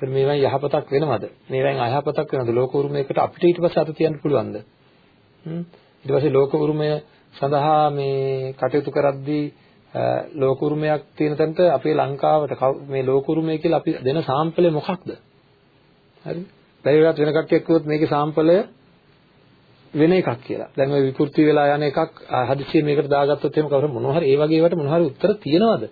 ඒත් මේවෙන් යහපතක් වෙනවද? මේවෙන් අයහපතක් වෙනවද? ලෝක උරුමයකට අපිට ඊට පස්සේ අත තියන්න පුළුවන්ද? හ්ම් ඊට පස්සේ ලෝක උරුමය සඳහා මේ කටයුතු කරද්දී ලෝක උරුමයක් තියෙන තැනට අපේ ලංකාවට මේ ලෝක උරුමය කියලා අපි දෙන සාම්පලය මොකක්ද? හරිද? බැරිවත් වෙන කට්ටියක් කිව්වොත් මේකේ සාම්පලය වෙන එකක් කියලා. දැන් ඔය විකෘති වෙලා යන එකක් හදිස්සියේ මේකට දාගත්තොත් එහෙම කවුරු මොනවා හරි ඒ වගේ ඒවාට මොනවා හරි උත්තර තියෙනවද?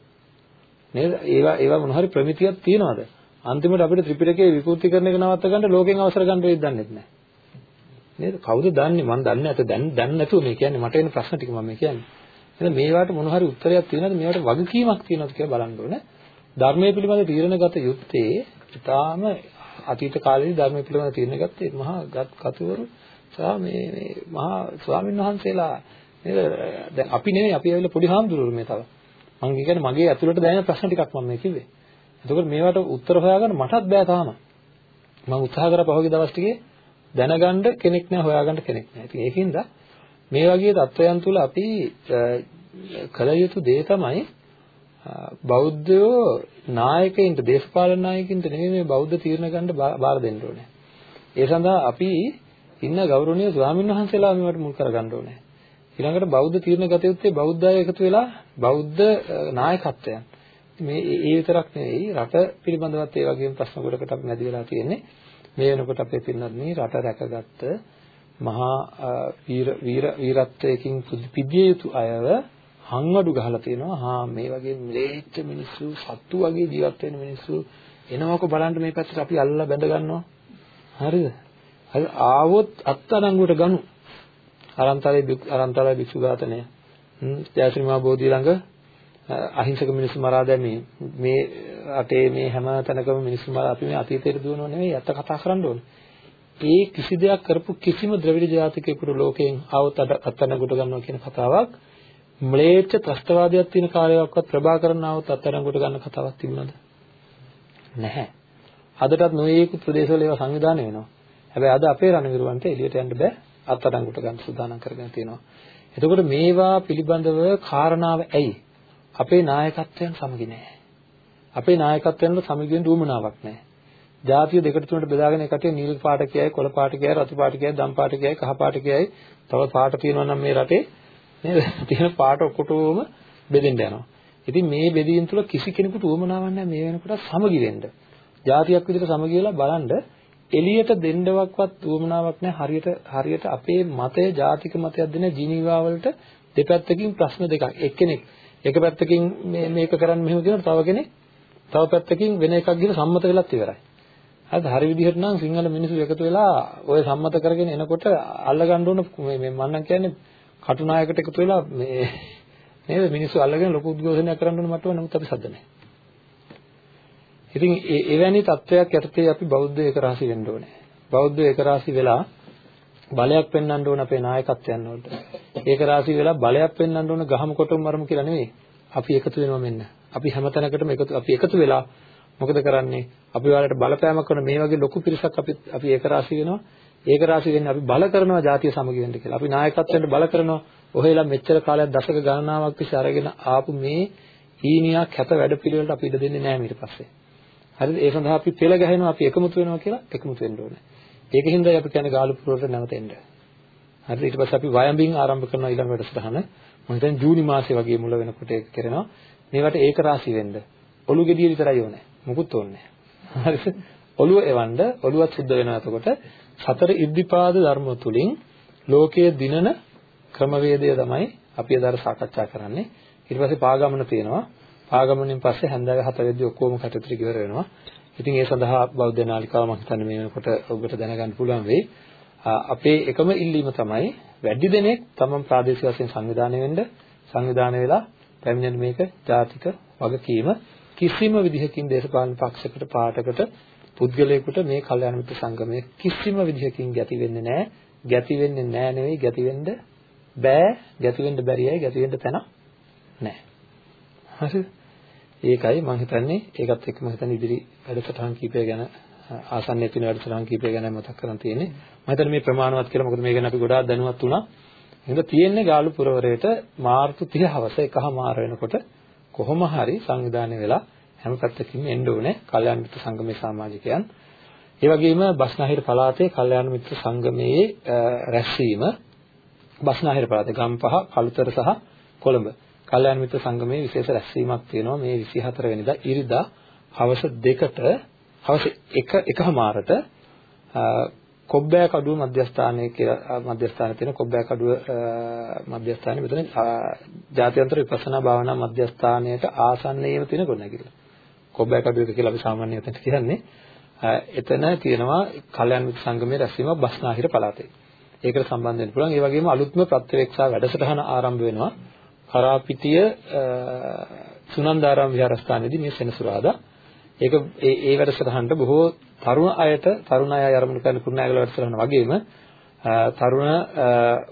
නේද? ඒවා ඒවා මොන හරි ප්‍රමිතියක් තියනවාද? අන්තිමට අපිට ත්‍රිපිටකයේ විකෘති කරන එක නවත්ත ගන්න ලෝකෙන් අවසර ගන්න වෙයිද දන්නේ නැහැ. නේද? කවුද දන්නේ? මම දන්නේ නැත. දැන් දැන් නැතුව මේ කියන්නේ මට එන ප්‍රශ්න ටික මම කියන්නේ. එහෙනම් මේවට මොන හරි උත්තරයක් තියෙනවද? මේවට වගකීමක් තියෙනවද කියලා බලන්න ඕනේ. ධර්මයේ පිළිබඳ තීරණගත යුත්තේ ඊටාම අතීත කාලේදී ධර්මයේ පිළිබඳ තීරණ ගත්තේ මහා කතුවරු සහ මේ මේ මහා ස්වාමීන් වහන්සේලා නේද? දැන් අපි නෙමෙයි අපි ඇවිල්ලා පොඩි හාමුදුරුවෝ මේ තව. මම කියන්නේ මගේ ඇතුළට දැනෙන ප්‍රශ්න ටිකක් මම මේ කිව්වේ. එතකොට මේවට උත්තර හොයාගන්න මටත් බෑ තාම. මම උත්සාහ කරා පහුගිය දවස් ටිකේ දැනගන්න කෙනෙක් නෑ හොයාගන්න කෙනෙක් නෑ. ඉතින් ඒකින්ද මේ වගේ தත්වයන් තුල අපි කල යුතු දේ තමයි බෞද්ධයෝ නායකයින්ට දේශපාලන නායකින්ට නෙමෙයි මේ බෞද්ධ තීරණ ගන්න බාර දෙන්න ඕනේ. ඒ සඳහා අපි ඉන්න ගෞරවනීය ස්වාමීන් වහන්සේලා මේවට මුල් කරගන්න ඕනේ. ඊළඟට බෞද්ධ තීරණ ගත යුත්තේ බෞද්ධ අය එකතු වෙලා බෞද්ධ නායකත්වයන්. මේ ඒ විතරක් නෙවෙයි රට පිළිබඳවත් ඒ වගේම ප්‍රශ්න ගොඩකට අපි නැති වෙලා තියෙන්නේ. මේ වෙනකොට අපේ පින්නත් මේ රට රැකගත්ත මහා වීර වීර වීරත්වයකින් පිදිය යුතු අයව හංවඩු ගහලා තියෙනවා. හා මේ වගේ මිලේච්ච මිනිස්සු සත්තු වගේ ජීවත් වෙන මිනිස්සු එනවකො බලන්න මේ පැත්තට අපි අල්ලලා බැඳ ගන්නවා. හරිද? හරි ආවොත් අත්අඩංගුවට ගනු. අරන්තරේ අරන්තරේ භික්ෂු ඝාතනය ජයශ්‍රී මහා බෝධිය ළඟ අහිංසක මිනිස්සු මරා දැමීම මේ රටේ මේ හැම තැනකම මිනිස්සු මාර අපි මේ අතීතයට දුවනව නෙවෙයි අත කතා කරන්න ඕනේ. ඒ කිසි දෙයක් කරපු කිසිම ද්‍රවිඩ ජාතිකයෙකුට ලෝකයෙන් ආවොත් අත්අඩංගුවට ගන්නවා කියන කතාවක් ම්ලේච්ඡ ත්‍ස්තවාදයක් තියෙන කාලයකවත් ප්‍රභාකරන් ආවොත් අත්අඩංගුවට ගන්න කතාවක් තිබුණාද? නැහැ. අදටත් නොයේකු ප්‍රදේශවල ඒවා සංවිධානය වෙනවා. හැබැයි අද අපේ රණවිරුවන්ට එළියට යන්න බෑ අත්අඩංගුවට ගන්න සූදානම් කරගෙන තියෙනවා. එතකොට මේවා පිළිබඳව කාරණාව ඇයි? අපේ නායකත්වයන් සමගි නෑ. අපේ නායකත්වයන් වල සමගියෙන් දුවමනාවක් නෑ. ජාතිය දෙකට තුනට බෙදාගෙන එකට නිල් පාට කියයි කොළ පාට කියයි රතු පාට කියයි දම් පාට කියයි කහ පාට කියයි තව පාට තියෙනවා නම් මේ රටේ නේද තියෙන පාට ඔක්කොටම බෙදෙන්න යනවා. ඉතින් මේ බෙදීම් තුල කිසි කෙනෙකුට උවමනාවක් නැහැ මේ වෙනකොට සමගි වෙන්න. ජාතියක් විදිහට සමගි වෙලා බලන්න එළියට දෙන්නවක්වත් උවමනාවක් නැහැ හරියට හරියට අපේ මතය ජාතික මතයක් දෙන ජිනීවා වලට දෙපැත්තකින් ප්‍රශ්න දෙකක්. එක්කෙනෙක් එක පැත්තකින් මේ මේක කරන්න මෙහෙම කියනවා තව කෙනෙක් තව පැත්තකින් වෙන එකක් ගිහලා සම්මත වෙලත් ඉවරයි. හරිද? හරි විදිහට නම් සිංහල මිනිස්සු එකතු වෙලා ඔය සම්මත කරගෙන එනකොට අල්ල ගන්න ඕන මේ මම නම් කියන්නේ කටුනායකට එකතු වෙලා මේ නේද මිනිස්සු අල්ලගෙන ලොකු උද්ඝෝෂණයක් කරන්න ඕන මට්ටම නමුත් අපි සද්ද නැහැ. ඉතින් එවැනි තත්වයක් යටතේ අපි බෞද්ධ ඒකරාශී වෙන්න ඕනේ. බෞද්ධ ඒකරාශී වෙලා බලයක් පෙන්වන්න ඕන අපේ නායකත්වයන් වලට. ඒකරාශී වෙලා බලයක් පෙන්වන්න ඕන ගහමු කොටුම් මරමු කියලා නෙවෙයි. අපි එකතු වෙනවා මෙන්න. අපි හැමතැනකටම එකතු අපි එකතු වෙලා මොකද කරන්නේ? අපි ඔයාලට බලපෑමක් කරන මේ වගේ ලොකු පිරිසක් අපි අපි ඒකරාශී වෙනවා. ඒකරාශී වෙන්නේ අපි බල කරනවා ජාතිය සමගි වෙන්න කියලා. අපි නායකත්වයෙන් බල කරනවා. ඔහෙලා මෙච්චර කාලයක් දශක ගණනාවක් තිස්සේ අරගෙන ආපු මේ ඊනියා කැත වැඩ පිළිවෙලට අපි ඉඩ දෙන්නේ නැහැ ඊට පස්සේ. හරිද? ඒ සඳහා අපි පෙළ ගැහෙනවා අපි එකමුතු වෙනවා කියලා එකමුතු වෙන්න ඕනේ. ඒකින්දයි අපි කියන්නේ ගාලුපුරට නැවත එන්න. හරිද? ඊට පස්සේ අපි වයඹින් ආරම්භ කරන ඊළඟ වැඩසටහන මම හිතන්නේ ජූනි මාසේ වගේ මුල වෙනකොට ඒක කරනවා. මේවට ඒක රාශි වෙන්න. ඔලු ගෙඩිය විතරයි ඕනේ. මුකුත් ඕනේ නැහැ. හරිද? ඔළුව එවන්න ඔළුවත් සුද්ධ වෙනවා එතකොට සතර ඉද්ධිපාද ධර්ම තුලින් ලෝකයේ දිනන ක්‍රමවේදය තමයි අපි අද සාකච්ඡා කරන්නේ. ඊට පස්සේ පාගමන තියෙනවා. පාගමනින් පස්සේ හැන්දෑව 4 වෙද්දී ඔක්කොම කටයුතු ඉවර වෙනවා. ඉතින් ඒ සඳහා බෞද්ධ නාලිකාව මම හිතන්නේ මේ වෙනකොට ඔබට දැනගන්න පුළුවන් වෙයි. අපේ එකම ඉල්ලීම තමයි වැඩි දෙනෙක් තමන් ප්‍රාදේශීය වශයෙන් සංවිධානය වෙන්න සංවිධානය වෙලා පැමිණෙන මේක ජාතික වගකීම කිසිම විදිහකින් දේශපාලන පක්ෂයකට පාටකට පුද්ගලයෙකුට මේ කල්යාණ මිත්‍ර සංගමය කිසිම විදිහකින් ගැති වෙන්නේ නැහැ. ගැති වෙන්නේ නැහැ නෙවෙයි ගැති වෙන්න බෑ. ගැති වෙන්න බැරියයි ගැති වෙන්න තැන නැහැ. හරිද? ඒකයි මම හිතන්නේ ඒකත් එක්ක මම හිතන්නේ ඉදිරි වැඩසටහන් කීපය ගැන ආසන්නයේ තියෙන වැඩසටහන් කීපය ගැන මතක් කරන් තියෙන්නේ. මම හිතන්නේ මේ ප්‍රමාණවත් කියලා මොකද මේ ගැන අපි ගොඩාක් දැනුවත් වුණා. එහෙනම් තියෙන්නේ ගාලු පුරවරයට මාර්තු 30 හවස එකහමාර වෙනකොට කොහොම හරි සංවිධානය වෙලා හැම පැත්තකින්ම එන්න ඕනේ කල්යාණ මිත්‍ර සංගමේ සමාජිකයන්. ඒ වගේම බස්නාහිර පළාතේ කල්යාණ මිත්‍ර සංගමයේ රැස්වීම බස්නාහිර පළාතේ ගම්පහ, කළුතර සහ කොළඹ කල්යාණ මිත්‍ර සංගමයේ විශේෂ රැස්වීමක් තියෙනවා මේ 24 වෙනිදා ඉරිදා හවස 2ට හවස 1 එකමාරට කොබ්බෑ කඩුව මධ්‍යස්ථානයේ කියලා මධ්‍යස්ථානයේ තියෙන කොබ්බෑ කඩුව මධ්‍යස්ථානයේ මෙතන ජාත්‍යන්තර විපස්සනා භාවනා මධ්‍යස්ථානයට ආසන්නයේම තියෙන ගොඩනැගිල්ල. කොබ්බෑ කඩුවක කියලා අපි සාමාන්‍යයෙන් එතනට කියන්නේ. එතන තියෙනවා කල්‍යාණ මිත්‍ර සංගමයේ රැස්වීම බස්නාහිර පළාතේ. ඒකට සම්බන්ධ වෙන්න පුළුවන්. ඒ වගේම අලුත්ම ප්‍රත්‍යවේක්ෂා වැඩසටහන ආරම්භ වෙනවා. කරාපිටිය සුනන්දාරාම විහාරස්ථානයේදී මේ සෙනසුරාදා. ඒක ඒ ඒ වැඩසටහනට බොහෝ තරුණ අයට තරුණ අය ආරම්භ කරන කුරුණෑගල වැඩසටහන වගේම තරුණ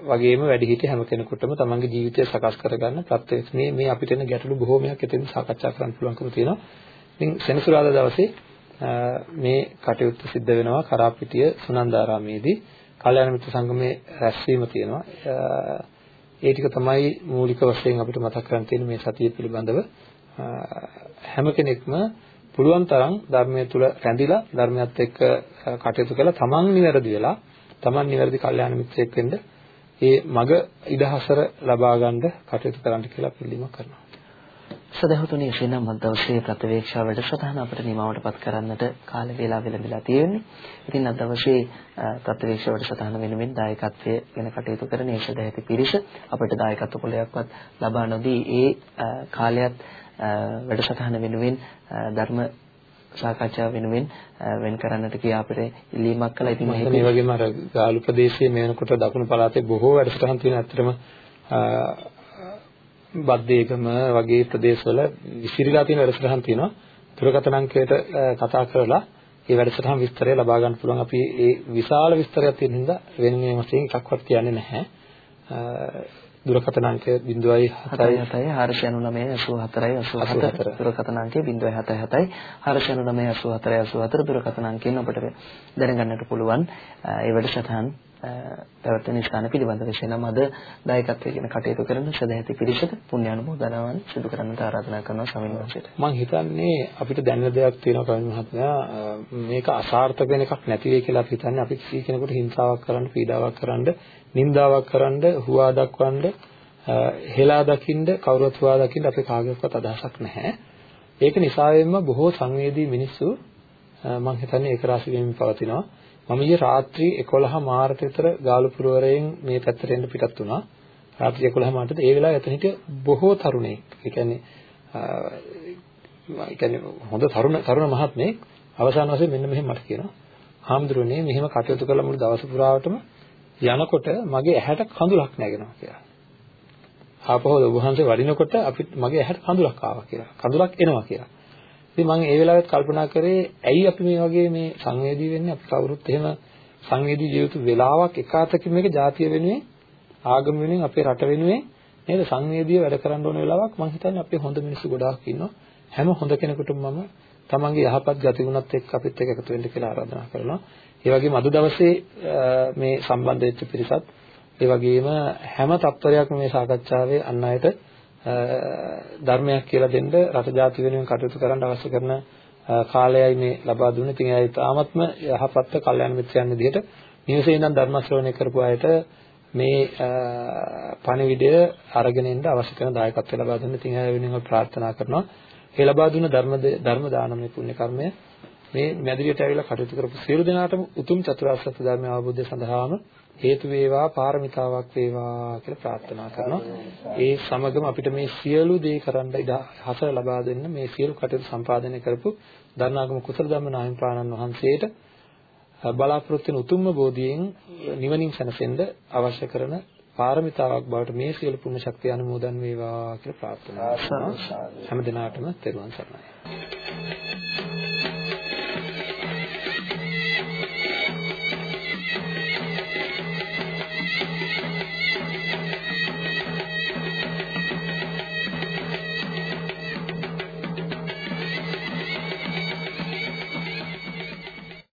වගේම වැඩිහිටි හැම කෙනෙකුටම තමන්ගේ ජීවිතය සකස් කරගන්න ප්‍රත්‍යක්ෂ මේ මේ අපිට එන ගැටලු බොහෝමයක් එතෙන් සාකච්ඡා කරන්න පුළුවන්කම තියෙනවා. ඉතින් සෙනසුරාදා දවසේ මේ කටයුත්ත සිද්ධ වෙනවා කරාපිටිය සුනන්දාරාමේදී කල්‍යාණ මිත්‍ර සංගමේ රැස්වීම තියෙනවා. ඒ ටික තමයි මූලික වශයෙන් අපිට මතක් කරගන්න තියෙන මේ සතිය පිළිබඳව හැම කෙනෙක්ම පුළුවන් තරම් ධර්මයේ තුල රැඳිලා ධර්මයත් එක්ක කටයුතු කරලා තමන් නිවැරදි වෙලා තමන් නිවැරදි කල්යාණ මිත්‍රයෙක් වෙන්න ඒ මග ඉදහසර ලබා ගන්න කටයුතු කරන්න කියලා පිළිම කරනවා. සදහතුනි එසේනම් අද දවසේ ප්‍රතිවේක්ෂා වැඩසටහන අපිට නිමවටපත් කරන්නට කාල වේලාව ලැබිලා තියෙන්නේ. ඉතින් අද දවසේ ප්‍රතිවේක්ෂා වැඩසටහන වෙනුවෙන් දායකත්වයේ වෙන කටයුතු කරන ඒ සදැහැති පිරිස අපිට දායකත්ව කොලයක්වත් ලබා නොදී ඒ කාලයත් වැඩසටහන වෙනුවෙන් ධර්ම සාකච්ඡාව වෙනුවෙන් වෙන් කරන්නට කියා අපිට ඉල්ලීමක් කළා. ඉතින් මේ වගේම අර ගාලු ප්‍රදේශයේ මේ වෙනකොට දකුණු පළාතේ බොහෝ වැඩසටහන් තියෙන ඇත්තටම බද්දේකම වගේ ප්‍රදේශවල විසිරීලා තියෙන වැඩසටහන් තියෙනවා. දුරකථන අංකයට කතා කරලා ඒ වැඩසටහන් විස්තරය ලබා ගන්න පුළුවන්. අපි ඒ විශාල විස්තරයක් තියෙන හින්දා වෙන මේ වශයෙන් එකක්වත් කියන්නේ නැහැ. දුරකථන අංකය 0.77 499 84 දුරකථන අංකය 077 499 84 84 දුරකථන අංකයෙන් ඔබට දැනගන්නට පුළුවන් ඒ වැඩසටහන් පැවැත්වෙන ස්ථාන පිළිබඳව එසේනම් අද දායකත්වයෙන් කටයුතු කරන සදැහැති පිරිසට පුණ්‍යානුමෝදනාවන් සිදු කරන්නට ආරාධනා කරනවා ස්වාමීන් වහන්සේට. මම හිතන්නේ අපිට දැනෙන දෙයක් තියෙනවා කවින් මහත්මයා මේක අසාර්ථක වෙන එකක් නැති වෙයි කියලා අපි හිතන්නේ අපි කිසි කෙනෙකුට හිංසාවක් කරන්න, පීඩාවක් කරන්න, නින්දාවක් කරන්න, හුවා දක්වන්න, හෙලා දකින්න, කවුරුත් හුවා දකින්න අපේ කාගේවත් අදහසක් නැහැ. ඒක නිසාවෙන්ම බොහෝ සංවේදී මිනිස්සු මම හිතන්නේ ඒක රාශි වෙමින් පවතිනවා. මම ඊයේ රාත්‍රී 11 මාරට විතර ගාලුපුරවරයෙන් මේ පැත්තට එන්න පිටත් වුණා. රාත්‍රී 11 මාරට ඒ වෙලාවේ එතන හිටිය බොහෝ තරුණයෙක්. ඒ කියන්නේ ඒ කියන්නේ හොඳ තරුණ තරුණ මහත්මයෙක් අවසාන වශයෙන් මෙන්න මෙහෙම මට කියනවා. හාමුදුරනේ මෙහෙම කටයුතු කළා මුළු දවස පුරාවටම යනකොට මගේ ඇහැට කඳුලක් නැගෙනවා කියලා. ආපහු ඔබ වහන්සේ වඩිනකොට අපි මගේ ඇහැට කඳුලක් ආවා කියලා. කඳුලක් එනවා කියලා. ඉතින් මම ඒ වෙලාවෙත් කල්පනා කරේ ඇයි අපි මේ වගේ මේ සංවේදී වෙන්නේ? අපි කවුරුත් එහෙම සංවේදී ජීවිත වෙලාවක් එකාතකින් මේක ජාතිය වෙනුවෙන් ආගම වෙනුවෙන් අපේ රට වෙනුවෙන් නේද? සංවේදීව වැඩ කරන්න ඕන වෙලාවක් මම හිතන්නේ අපේ හොඳ මිනිස්සු ගොඩාක් ඉන්නවා. හැම හොඳ කෙනෙකුටම මම තමන්ගේ යහපත් ගතිගුණත් එක්ක අපිත් එක්ක එකතු වෙන්න කියලා ආරාධනා කරනවා. ඒ වගේම අද දවසේ මේ සම්බන්ධ වෙච්ච පිරිසත් ඒ වගේම හැම තත්පරයක්ම මේ සාකච්ඡාවේ අන් අයට ධර්මයක් කියලා දෙන්න රට ජාති වෙනුවෙන් කටයුතු කරන්න අවශ්‍ය කරන කාලයයි මේ ලබා දුන්නේ. ඉතින් ඒ තාමත්ම යහපත් කල්යාණ මිත්‍රයන් විදිහට නිවසේ ඉඳන් ධර්ම ශ්‍රවණය කරපු අයට මේ පණිවිඩය අරගෙන එන්න අවශ්‍ය කරන දායකත්වය ලබා දෙන්න. ඉතින් ඒ වෙනුවෙන් ප්‍රාර්ථනා කරනවා. ඒ ලබා දුන්න ධර්ම ධර්ම දානමය පුණ්‍ය කර්මය මේ මැදිරියට ඇවිල්ලා කටයුතු කරපු සියලු දෙනාටම උතුම් චතුරාර්ය සත්‍ය ධර්මය අවබෝධය සඳහාම හේතු වේවා පාරමිතාවක් වේවා කියලා ප්‍රාර්ථනා කරනවා. ඒ සමගම අපිට මේ සියලු දේ කරන්න ඉඩ හසර ලබා දෙන්න මේ සියලු කටයුතු සම්පාදනය කරපු දරණාගම කුසල ධම්ම නායක ප්‍රාණන් වහන්සේට බලාපොරොත්තු වෙන උතුම්ම බෝධියෙන් නිවනින් සැනසෙන්න අවශ්‍ය කරන පාරමිතාවක් බවට මේ සියලු පුණ්‍ය ශක්තිය අනුමෝදන් වේවා කියලා ප්‍රාර්ථනා කරනවා. හැම දිනාටම තෙරුවන් සරණයි.